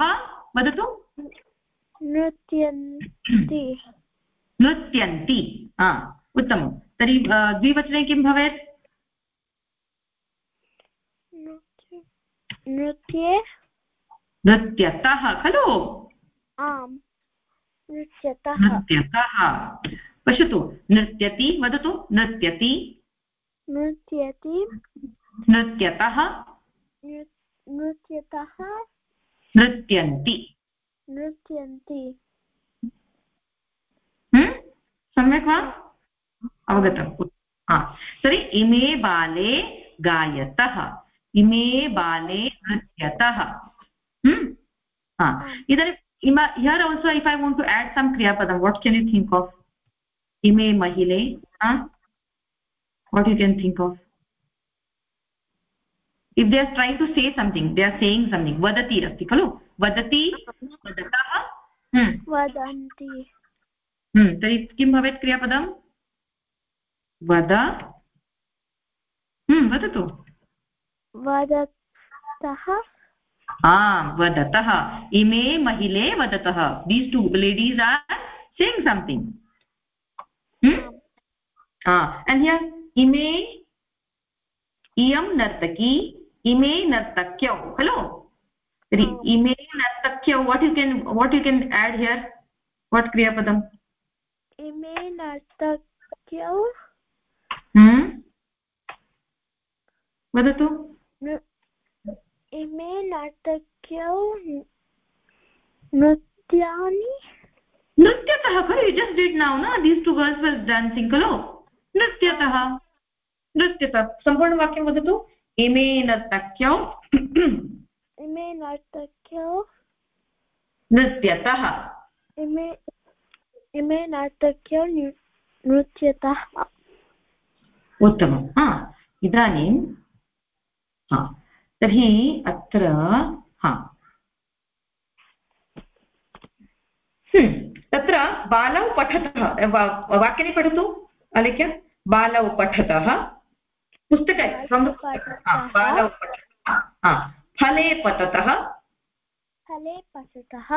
[SPEAKER 2] वदतु
[SPEAKER 1] नृत्यन्ति
[SPEAKER 2] नृत्यन्ति उत्तमं तर्हि द्विवचने किं भवेत्
[SPEAKER 1] नृत्ये
[SPEAKER 2] नृत्यतः खलु
[SPEAKER 1] आम् नृत्यतः।
[SPEAKER 2] नृत्यतः। पश्यतु नृत्यति वदतु नृत्यति।
[SPEAKER 1] नृत्यति।
[SPEAKER 2] नृत्यतः।
[SPEAKER 1] नृत्यतः।
[SPEAKER 2] नृत्यन्ति।
[SPEAKER 1] नृत्यन्ति।
[SPEAKER 2] सम्यक् वा? अवगतम्। तर्हि इमे बाले गायतः। इमे बाले नृत्यतः। इदानीम् here also if I want to add some क्रियापदं what can you think of इमे महिले what you can think of if they are trying to say something they are saying something vadati asti khalu vadati vadatah hmm
[SPEAKER 1] vadanti
[SPEAKER 2] hmm tari kim bhavet kriyapadam vada hmm vadatu
[SPEAKER 1] vadatah
[SPEAKER 2] आम् वदतः। इमे महिले वदतः। These two ladies are saying something अन्य इमे इयं नर्तकी इमे नर्तक्यौ। खलु oh. इमे नर्तक्यौ। What you can what you can add here what क्रियापदम्
[SPEAKER 1] इमे नर्तक्यौ? Hmm?
[SPEAKER 2] वदतु।
[SPEAKER 1] इमे नर्तक्यौ नृत्यानि?
[SPEAKER 2] नृत्यतः खलु यु जस्ट् डिड् नौ न these two girls were dancing खलु? नृत्यतः नृत्यतः। सम्पूर्णवाक्यं वदतु। इमे नर्तक्यौ
[SPEAKER 1] इमे नर्तक्यौ
[SPEAKER 2] नृत्यतः।
[SPEAKER 1] इमे इमे नर्तक्यौ नृत्यतः।
[SPEAKER 2] उत्तमं हा इदानीं हा। तर्हि अत्र हा। तत्र बालौ पठतः वाक्यानि पठतु अलिख्य। बालौ पठतः पुस्तके बालौ पठतः। फले पततः।
[SPEAKER 1] फले पततः।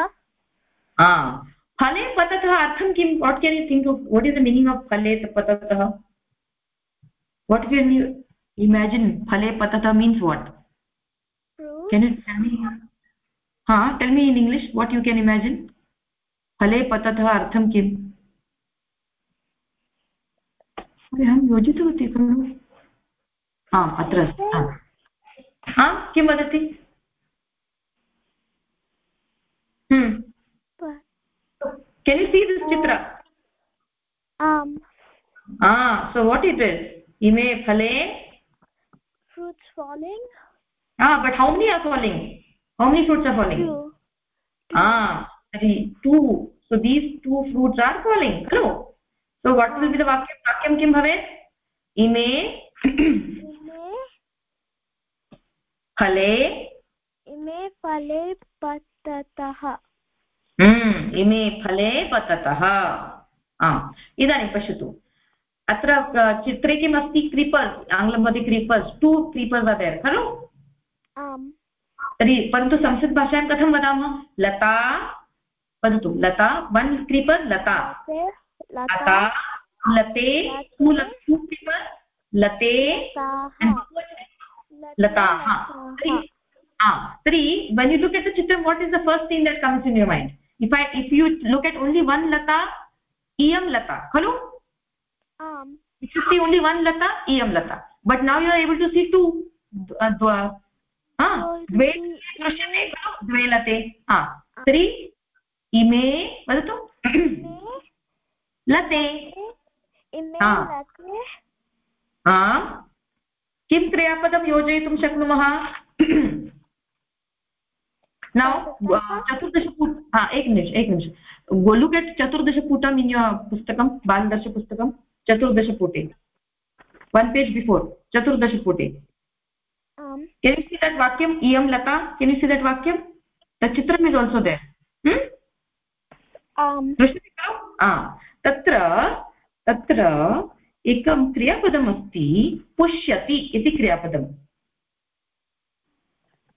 [SPEAKER 2] फले पततः अर्थं किं what can you think what is the meaning of फले पततः? वाट् केन् यु इमेजिन् फले पततः means what can you tell me हा tell me in English what you can imagine फले पततः अर्थं किम्? अहं योजितवती खलु आम् अत्र अस्ति किं वदति? can you see this chitra?
[SPEAKER 1] um
[SPEAKER 2] ah so what it is? ime phale
[SPEAKER 1] fruits falling?
[SPEAKER 2] Ah but how many are falling how many fruits are falling
[SPEAKER 1] two.
[SPEAKER 2] ah three two so these two fruits are falling hello so what will be the vakyam vakyam kim bhavet ime
[SPEAKER 1] ime
[SPEAKER 2] phale
[SPEAKER 1] patatah
[SPEAKER 2] हम्म, इमे फले पततः इदानीं पश्यतु अत्र चित्रे किम् अस्ति क्रीपर्स् आङ्ग्लं मध्ये क्रीपर्स् टु क्रीपर्स् अदेर् खलु आम्। तर्हि परन्तु संस्कृतभाषायां कथं वदामः? लता वदतु लता वन् क्रीपर् लता। लता लते क्रीपर् लते लताः। तर्हि when you look at the चित्रं what is the first thing that comes in your mind if I if you look at only one लता
[SPEAKER 1] इयं
[SPEAKER 2] लता खलु? इट् ओन्लि वन् लता इयं लता but now you are able to see two ha dve दृश्यते खलु द्वे लते हा। तर्हि इमे वदतु लते। किं क्रियापदं योजयितुं शक्नुमः? now चतुर्दशपुट हा एकनिमिष एकनिमिष लुक् एट् चतुर्दशपुटम् इन् युर् पुस्तकं बालदर्शपुस्तकं चतुर्दशपुटे वन् पेज् बिफोर् चतुर्दशपुटे केन् यु सी दट् वाक्यम् इयं लता केन् यु सी दट् वाक्यं तत् चित्रम् इस् आल्सो देर् दृश्यते खलु तत्र तत्र एकं क्रियापदमस्ति पुष्यति इति क्रियापदम्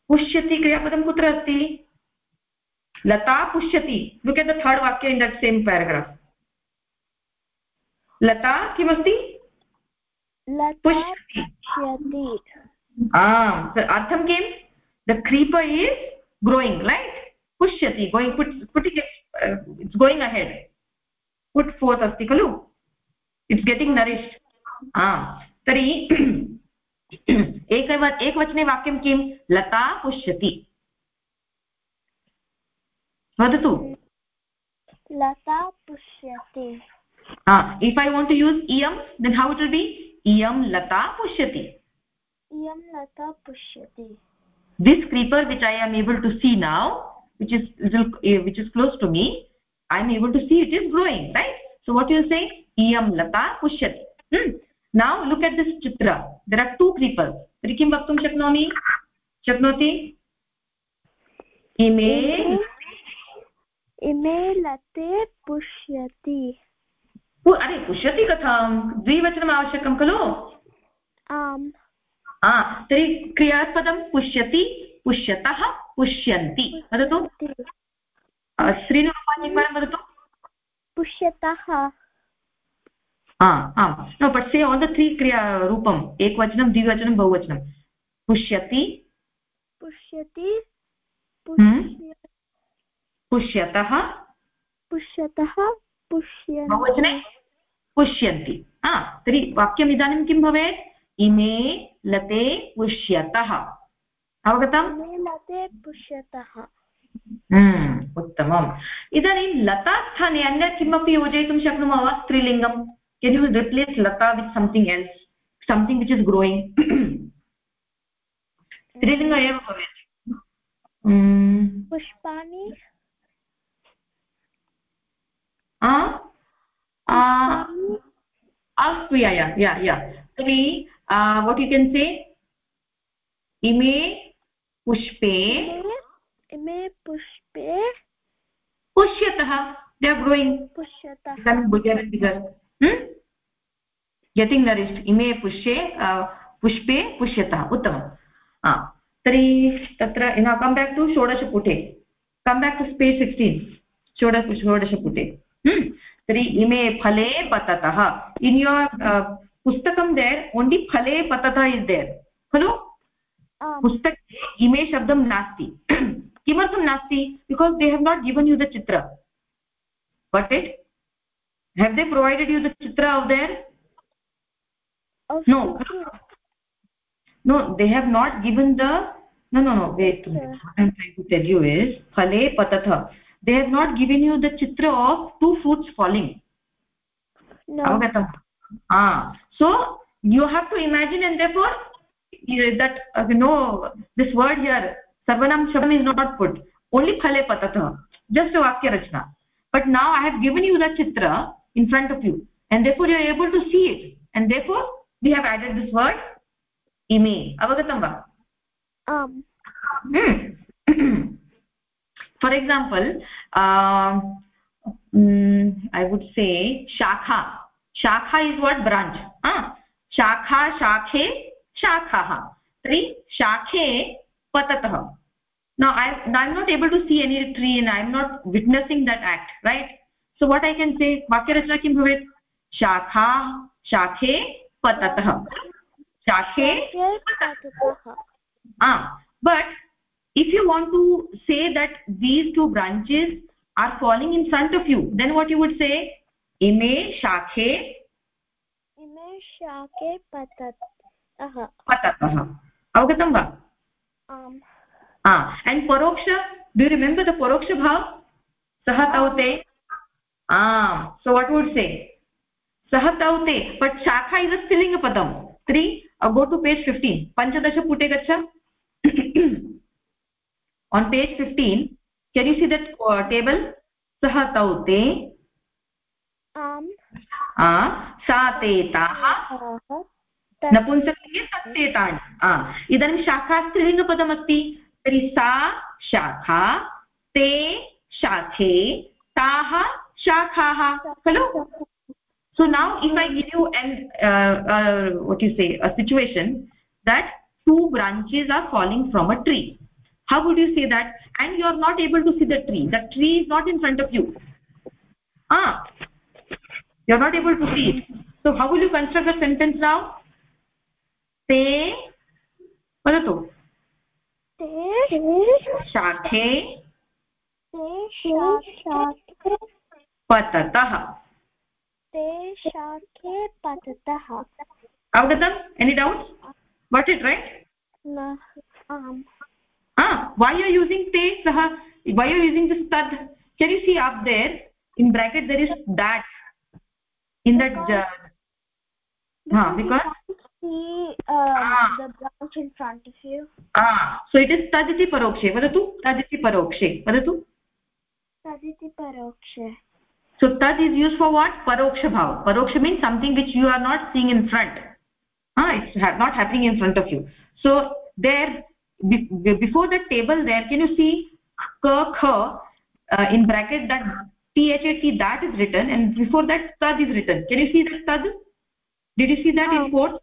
[SPEAKER 2] पुष्यति क्रियापदं कुत्र अस्ति लता पुष्यति लुक् एट् द थर्ड् वाक्य इन् दट् सेम् पेराग्राफ् लता किमस्ति
[SPEAKER 1] पुष्यति
[SPEAKER 2] अर्थं किं the creeper is growing right पुष्यति going put putting it's going ahead put forth अस्ति खलु इट्स् गेटिङ्ग् नरिश्ड् तर्हि एकव एकवचने वाक्यं किं लता पुष्यति वदतु
[SPEAKER 1] लता पुष्यति
[SPEAKER 2] if I want to use इयं then how it will be इयं लता पुष्यति
[SPEAKER 1] इयं लता पुष्यति
[SPEAKER 2] this creeper which i am able to see now which is which is close to me i am able to see it is growing right so what you say iyam lata pushyati hmm? now look at this chitra there are two creepers तर्हि किं वक्तुं शक्नोमि शक्नोति इमे
[SPEAKER 1] इमे लते पुष्यति
[SPEAKER 2] अरे पुष्यति कथं द्विवचनम् आवश्यकं खलु
[SPEAKER 1] आम्
[SPEAKER 2] तर्हि क्रियापदं पुष्यति पुष्यतः पुष्यन्ति। वदतु। एकवारं वदतु।
[SPEAKER 1] पुष्यतः।
[SPEAKER 2] आम्। No but say all the three क्रिया रूपम् एकवचनं द्विवचनं बहुवचनं। पुष्यति।
[SPEAKER 1] पुष्यति।
[SPEAKER 2] हम्म। पुष्यतः।
[SPEAKER 1] पुष्यतः
[SPEAKER 2] बहुवचने। पुष्यन्ति। हा तर्हि वाक्यम् इदानीं किं भवेत्? इमे लते पुष्यतः। अवगतम्?
[SPEAKER 1] लते पुष्यतः।
[SPEAKER 2] हम्म, उत्तमम्। इदानीं लता स्थाने अन्यत् किमपि योजयितुं शक्नुमः वा स्त्रीलिङ्गं can you replace lata with something else? Something which is growing. स्त्रीलिङ्ग एव भवेत्।
[SPEAKER 1] पुष्पाणि।
[SPEAKER 2] या या या या uh, what you can say ime pushpe
[SPEAKER 1] इमे पुष्पे
[SPEAKER 2] pushyatah they are growing
[SPEAKER 1] पुष्यतः
[SPEAKER 2] becoming bigger and bigger hmm? getting nourished ime pushye uh, pushpe pushyatah uttamam ah तर्हि तत्र come back to षोडशपुटे come back to space sixteen षोडश षोडशपुटे तर्हि इमे फले पततः। इन् योर् पुस्तकं देर् ओन्लि फले पततः इस् देर् खलु? पुस्तके इमे शब्दं नास्ति। किमर्थं नास्ति? Because they have not given you the चित्र। But it have they provided you the चित्र of there no. No they have not given the no no no wait. What i'm trying to tell you is phale patatha they have not given you the chitra of two fruits falling.
[SPEAKER 1] No.
[SPEAKER 2] Avagatam ah. So you have to imagine and therefore that uh, you know this word here sarvanam shabdam is not put only phale patatha just a vakya rachna. But now i have given you the chitra in front of you and therefore you are able to see it. And therefore we have added this word ime. Avagatam va?
[SPEAKER 1] Um
[SPEAKER 2] for example uh, um, i would say shakha shakha is what branch ah shakha shakhe shakha three shakhe patatah now i i'm not able to see any tree and i'm not witnessing that act right so what i can say vakya rachana kim bhavet shakha shakhe patatah shakhe patatah ah but if you want to say that these two branches are falling in front of you then what you would say ime shakhe
[SPEAKER 1] ime shake patatah
[SPEAKER 2] patatah avagatam va
[SPEAKER 1] um
[SPEAKER 2] ah and paroksha do you remember the paroksha bhav sah taute ah so what would say सः तौते बट् शाखा इस् अ स्त्रीलिङ्गपदं त्री गो टु पेज् फिफ्टीन् पञ्चदश पुटे गच्छ on page fifteen can you see that table सः तौते सा ते ताः नपुंसकलिङ्गे तत्तेतानि इदानीं शाखा स्त्रीलिङ्गपदमस्ति तर्हि सा शाखा ते शाखे ताः शाखाः खलु so now if i give you an uh, uh, what you say a situation that two branches are falling from a tree. how would you say that and you are not able to see the tree the tree is not in front of you ah you are not able to see it so how will you construct the sentence now te वदतु शाखे पततः
[SPEAKER 1] ते शाखे पततः
[SPEAKER 2] avagatam any doubts got it right
[SPEAKER 1] no um
[SPEAKER 2] ah why you are using te sah why you are using this tad can you see up there in bracket there is that in that because, uh, ha because
[SPEAKER 1] see um, ah. the branch in front of you
[SPEAKER 2] ah so it is tad iti parokshe vadatu tad iti parokshe vadatu
[SPEAKER 1] tad iti parokshe
[SPEAKER 2] so tad is used for what paroksha bhav paroksha means something which you are not seeing in front ah it's not happening in front of you so there before the table there can you see ka kha uh, in bracket that that that is written and before that tad is written can you see that tad did you see that in quotes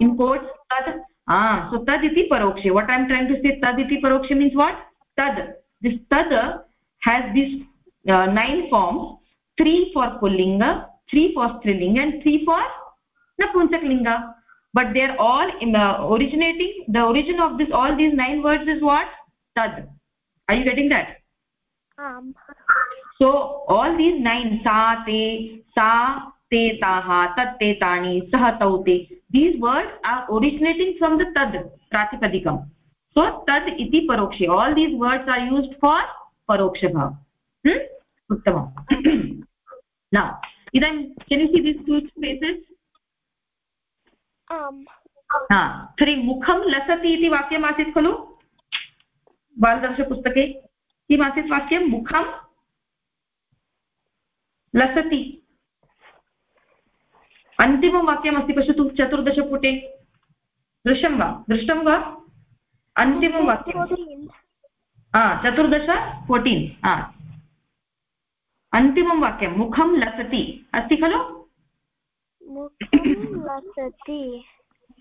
[SPEAKER 2] in quotes tad ah so tad iti parokshe what i am trying to say tad iti parokshe means what tad this tad has these uh, nine forms three for pullinga three for strilinga and three for napunsaklinga but they are all in the originating the origin of this all these nine words is what tad are you getting that
[SPEAKER 1] um
[SPEAKER 2] so all these nine sa te sa te taha tat te tani sah tau te these words are originating from the tad pratipadikam so tad iti parokshe all these words are used for paroksha bhav hmm uttamam now idan can you see these two spaces हा, तर्हि मुखं लसति इति वाक्यमासीत् खलु? बालदर्शपुस्तके। किमासीत् वाक्यं? मुखं लसति। अन्तिमं वाक्यमस्ति, पश्यतु, चतुर्दशपुटे। दृश्यं वा? दृष्टं वा? अन्तिमं वाक्यं चतुर्दश फोर्टीन्। अन्तिमं वाक्यं, मुखं लसति। अस्ति खलु?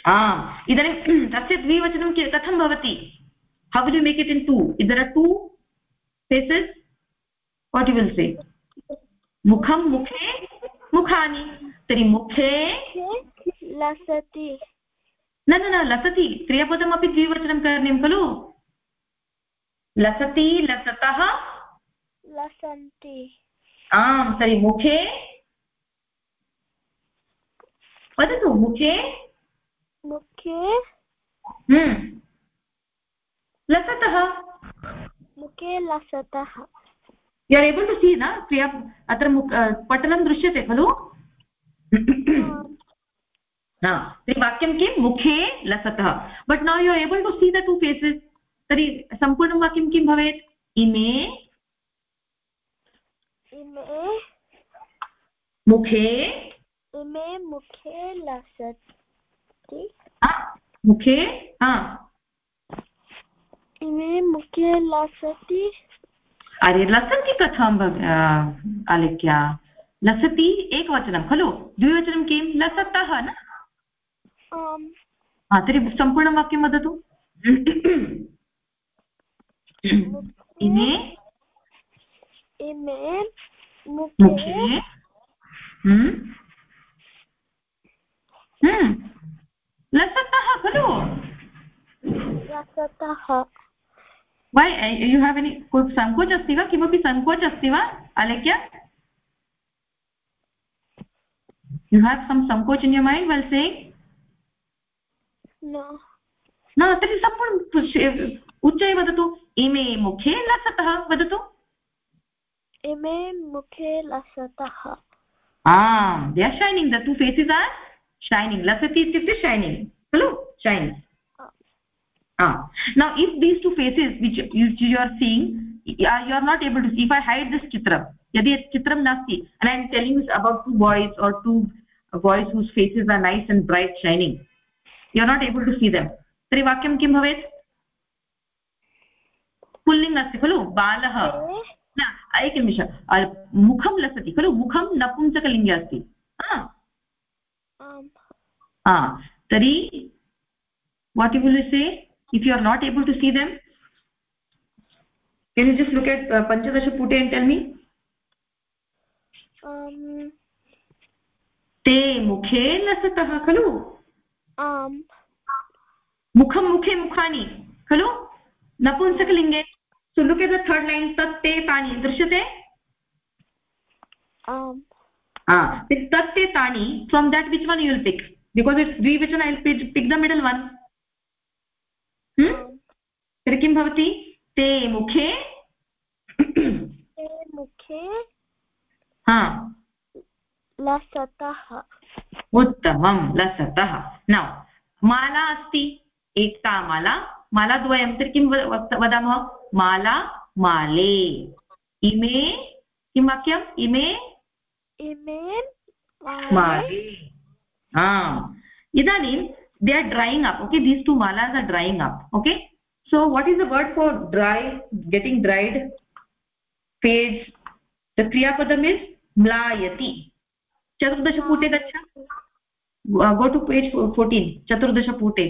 [SPEAKER 2] आम् इदानीं तस्य द्विवचनं कथं भवति? How will you make it in two either are two faces what you will say मुखं मुखे मुखानि। तर्हि मुखे
[SPEAKER 1] लसति।
[SPEAKER 2] न न न लसति। क्रियापदमपि द्विवचनं करणीयं खलु। लसति लसतः।
[SPEAKER 1] लसन्ति।
[SPEAKER 2] आम् तर्हि मुखे वदतु मुखे
[SPEAKER 1] मुखे।
[SPEAKER 2] लसतः
[SPEAKER 1] मुखे लसतः
[SPEAKER 2] you are able to see न क्रिया अत्र पठनं दृश्यते खलु तर्हि वाक्यं किं मुखे लसतः but now you are able to see the two faces तर्हि सम्पूर्णं वाक्यं किं भवेत् इमे
[SPEAKER 1] इमे
[SPEAKER 2] मुखे
[SPEAKER 1] इमे मुखे लसति।
[SPEAKER 2] मुखे?
[SPEAKER 1] इमे मुखे लसति।
[SPEAKER 2] अरे लसन्ति कथं आलिख्या लसति एकवचनं खलु? द्विवचनं किं लसतः न? तर्हि सम्पूर्णं वाक्यं वदतु इमे
[SPEAKER 1] इमे
[SPEAKER 2] मुखे? हम्म। लसतः खलु।
[SPEAKER 1] लसतः।
[SPEAKER 2] वै यु हेव् एनि सङ्कोच अस्ति वा? किमपि सङ्कोच अस्ति वा अलेख्य you have some सङ्कोच in you mind well saying न तर्हि सम्पूर्णं उच्चैः वदतु। इमे मुखे लसतः वदतु।
[SPEAKER 1] इमे मुखे लसतः।
[SPEAKER 2] आम् they are shining the two faces are shining लसति इत्युक्ते शैनिङ्ग् खलु shining now if these two faces which you, are seeing you are not able to see if i hide this chitram yadi chitram nasti and i am telling about two boys or two boys whose faces are nice and bright shining you are not able to see them तर्हि वाक्यं किं भवेत् पुल्लिङ्ग् अस्ति खलु बालः एकनिमिष मुखं लसति खलु मुखं नपुंसकलिङ्गे अस्ति तर्हि what you will say if you are not able to see them can you just look at पञ्चदशपुटे and tell me ते मुखे लसतः खलु मुखं मुखे मुखानि खलु नपुंसकलिङ्गे so look at the third line tat te tani drishyate
[SPEAKER 1] um
[SPEAKER 2] ah with tat te tani from that which one you will pick because it's dvivachan i will pick, pick the middle one. Hmm? तर्हि किं भवति ते मुखे
[SPEAKER 1] मुखे
[SPEAKER 2] हा
[SPEAKER 1] लसतः
[SPEAKER 2] उत्तमं लसतः नौ माला अस्ति एकता माला मालाद्वयं तर्हि किं वदामः माला माले इमे किं वाक्यम् इमे
[SPEAKER 1] इमे
[SPEAKER 2] माले इदानीं they are drying up okay these two malas are drying up okay so what is the word for dry getting dried? Fades the kriya padam is mlayati. चतुर्दशपुटे गच्छ गो टु पेज् फोर्टीन् चतुर्दशपुटे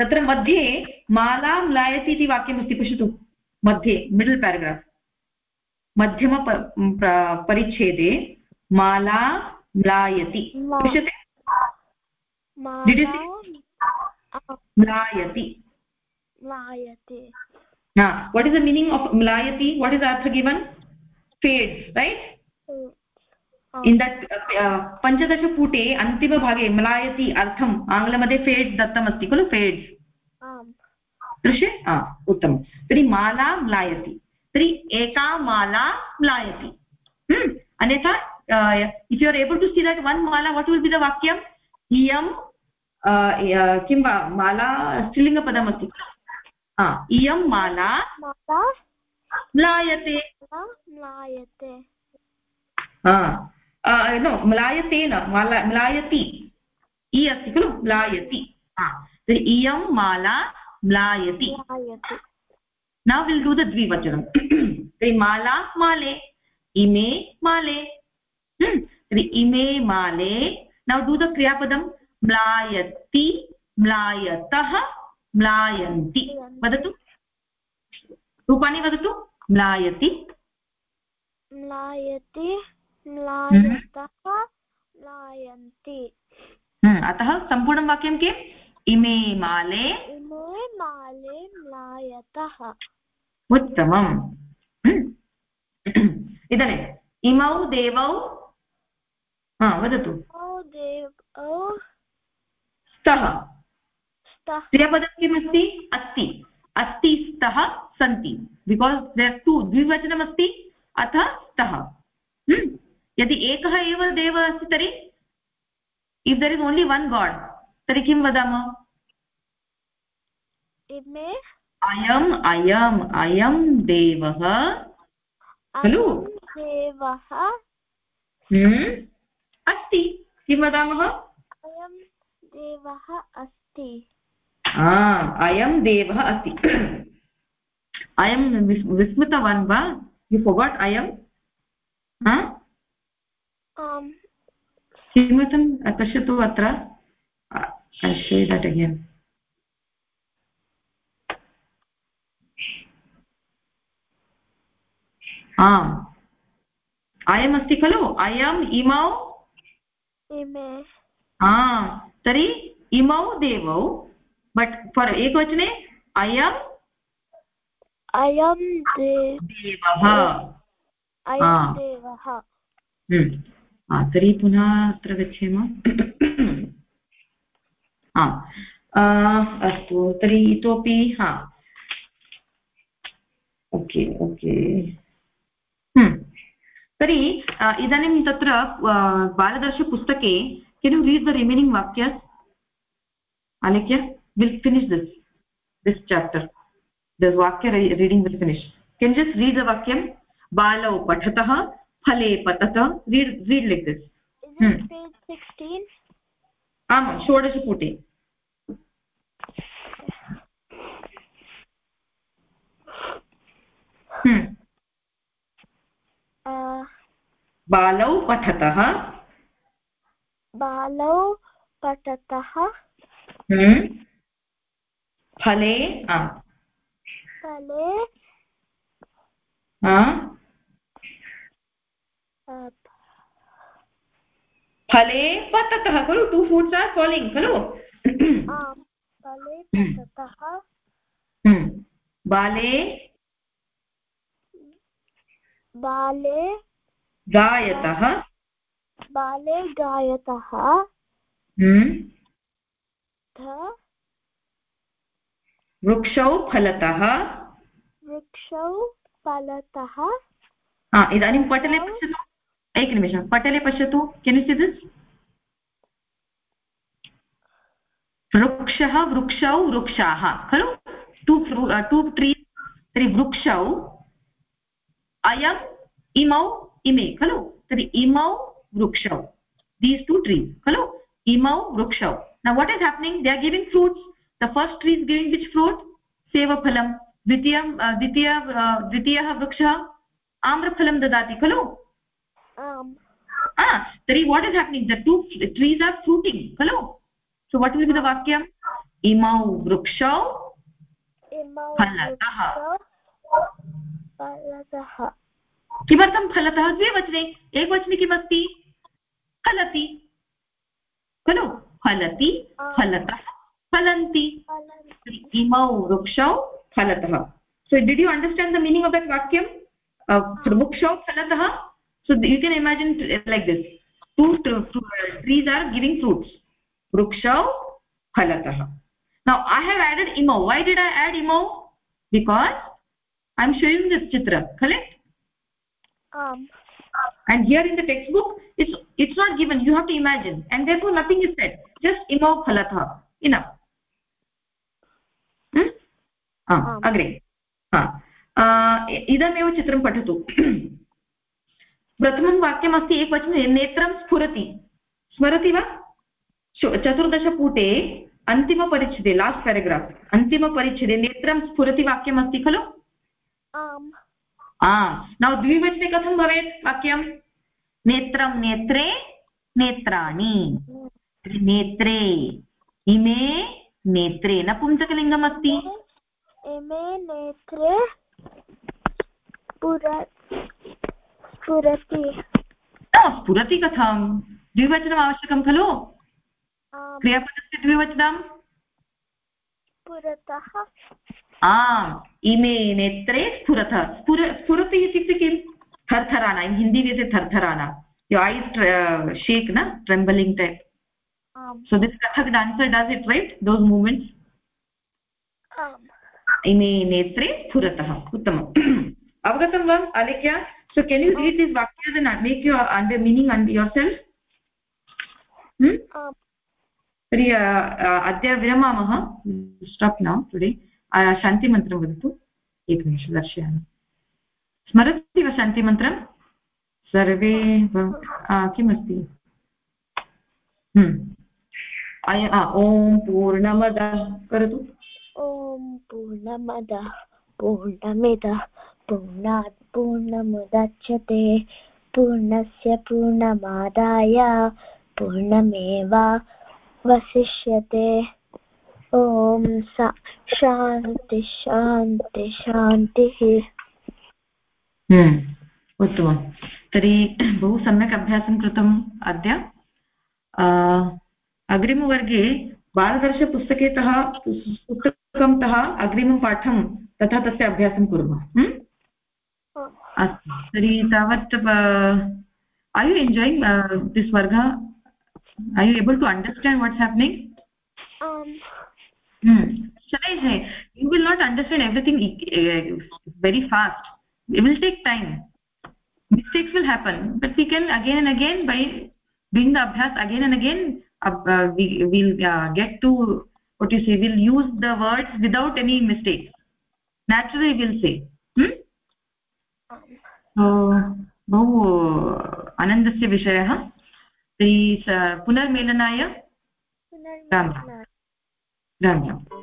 [SPEAKER 2] तत्र मध्ये मालां लायति इति वाक्यमस्ति पश्यतु। मध्ये मिडल् पेराग्राफ् मध्यम परिच्छेदे माला म्लायति दृश्यते म्लायति what is the meaning of म्लायति what is earth given fades right in that पञ्चदशपुटे अन्तिमभागे म्लायति अर्थम् आङ्ग्लमध्ये फेड्स् दत्तमस्ति खलु फेड्स् दृश्ये उत्तमं तर्हि माला म्लायति तर्हि एका माला म्लायति अन्यथा if you are able to see that one Mala what will be the वाक्यम् इयं किं वा माला स्त्रीलिङ्गपदमस्ति इयं माला म्लायते नो म्लायतेन म्लायति इ अस्ति खलु म्लायति तर्हि इयं माला म्लायति नौ विल् डु द द्विवचनं तर्हि माला माले इमे माले तर्हि इमे माले नौ डु द क्रियापदं म्लायति म्लायतः म्लायन्ति वदतु रूपाणि वदतु म्लायति
[SPEAKER 1] म्लायति म्लायतः म्लायन्ति
[SPEAKER 2] अतः सम्पूर्णं वाक्यं किम् इमे माले
[SPEAKER 1] इमे माले म्लायतः
[SPEAKER 2] उत्तमम् इदानीम् इमौ देवौ वदतु. स्तः. क्रियापदं किमस्ति? अस्ति. अस्ति स्तः सन्ति. बिकास् देर् टु द्विवचनमस्ति अतः स्तः. यदि एकः एव देवः अस्ति तर्हि if there is only one god तर्हि किं वदामः? अयम् अयम् अयं देवः। खलु?
[SPEAKER 1] देवः।
[SPEAKER 2] अस्ति। किं वदामः
[SPEAKER 1] अयं देवः अस्ति।
[SPEAKER 2] अयं देवः अस्ति। अयं विस्मृतवान् वा? यु फोगाट् अयं? किमर्थं? पश्यतु अत्र। आम्। अयमस्ति खलु? अयम् इमौ? तर्हि इमौ देवौ बट् फर् एकवचने अयम्
[SPEAKER 1] अयं
[SPEAKER 2] देवः
[SPEAKER 1] अयं देवः
[SPEAKER 2] हम्म। तर्हि पुनः अत्र गच्छेम। अस्तु तर्हि इतोपि हा। Okay okay. हम्म। तर्हि इदानीं तत्र बालदर्शपुस्तके can you read the remaining वाक्य आलिख्य will finish this this chapter the वाक्य reading will finish can just read the वाक्यं बालौ पठतः फले
[SPEAKER 1] पतत रीड् रीड् लिक् दिस्
[SPEAKER 2] आम् षोडशपुटे. Hmm. बालौ पठतः।
[SPEAKER 1] बालौ पठतः।
[SPEAKER 2] फले
[SPEAKER 1] फले।
[SPEAKER 2] फले पततः खलु टु फ्रूट्स् आर् फालिङ्ग् खलु।
[SPEAKER 1] फले पततः
[SPEAKER 2] हम्म। बाले।
[SPEAKER 1] बाले।
[SPEAKER 2] गायतः।
[SPEAKER 1] बाले गायतः।
[SPEAKER 2] हम्म। वृक्षौ फलतः।
[SPEAKER 1] वृक्षौ फलतः।
[SPEAKER 2] इदानीं पटले पश्यतु। एकनिमिषं पटले पश्यतु। किञ्चित् वृक्षः वृक्षौ वृक्षाः। खलु? टु टु ट्री तर्हि वृक्षौ। अयम् इमौ इमे खलु? तर्हि इमौ वृक्षौ। दीस् टु ट्री खलु? इमौ वृक्षौ। न what is happening they are giving fruits the first tree is giving which fruit? Sevaphalam. द्वितीयं द्वितीय द्वितीयः वृक्षः आम्रफलं ददाति खलु तर्हि what is happening the two trees are fruiting खलु so what will be the वाक्यम् इमौ वृक्षौ फलतः किमर्थं फलतः द्विवचने? एकवचने किमस्ति? फलति। खलु? फलति फलतः फलन्ति। इमौ वृक्षौ फलतः। So did you understand the meaning of that वाक्यं वृक्षौ फलतः? So you can imagine like this two trees are giving fruits वृक्षौ फलतः। नौ ऐ हेव् एडेड् इमौ why did I add इमौ because I am showing this चित्र खलेट्
[SPEAKER 1] um
[SPEAKER 2] and here in the textbook it's it's not given you have to imagine and therefore nothing is said just imau phalatah enough अग्रे इदमेव चित्रं पठतु प्रथमं वाक्यमस्ति एकवचने नेत्रं स्फुरति स्मरति वा चतुर्दशपुटे अन्तिमपरिच्छेदे लास्ट् पेराग्राफ् अन्तिमपरिच्छेदे नेत्रं स्फुरति वाक्यमस्ति खलु
[SPEAKER 1] आम्
[SPEAKER 2] नौ द्विवचने कथं भवेत् वाक्यं नेत्रं नेत्रे नेत्राणि नेत्रे इमे नेत्रे नपुंसकलिङ्गमस्ति
[SPEAKER 1] इमे नेत्रे स्फुरति
[SPEAKER 2] स्फुरति कथं द्विवचनम् आवश्यकं खलु क्रियापदस्य द्विवचनं
[SPEAKER 1] पुरतः
[SPEAKER 2] आम् इमे नेत्रे स्फुरथ। स्फुर स्फुरति इत्युक्ते किं? थर्थराना इन् हिंदी वेसे थर्थराना। You eyes shake and trembling
[SPEAKER 1] tap
[SPEAKER 2] so this Kathak dancer does it right those movements इमे नेत्रे स्फुरतः उत्तमम्। अवगतं वा अलिख्या so can you read this वाक्य make your under meaning and yourself तर्हि
[SPEAKER 1] uh,
[SPEAKER 2] uh, अद्य विरमामः। स्टाप् नौ टुडे शान्तिमन्त्रं वदतु। एकनिमिषं दर्शयामि। स्मरति वा शान्तिमन्त्रं सर्वे किमस्ति? ॐ पूर्णमदः करोतु।
[SPEAKER 1] ॐ पूर्णमदः, पूर्णमिदः, पूर्णात् पूर्णमुदच्यते पूर्णस्य पूर्णमादाय पूर्णमेवावशिष्यते ॐ शान्ति शान्ति शान्तिः
[SPEAKER 2] हम्म, उत्तमं। तर्हि बहु सम्यक् अभ्यासं कृतम् अद्य। अग्रिमवर्गे बालदर्शपुस्तके तः पुस्तकं तः अग्रिमं पाठं तथा तस्य अभ्यासं कुर्मः। हम्म? अस्तु। तर्हि तावत् ऐ यु एञ्जायिङ्ग् दिस् वर्ग? Are you able to understand what's happening hmm. shall i say you will not understand everything uh, very fast it will take time mistakes will happen but we can again and again by doing the abhyas again and again uh, we will uh, get to what you say we'll use the words without any mistakes naturally we'll say hmm? so बहु आनन्दस्य विषयः तर्हि पुनर्मेलनाय राम राम राम राम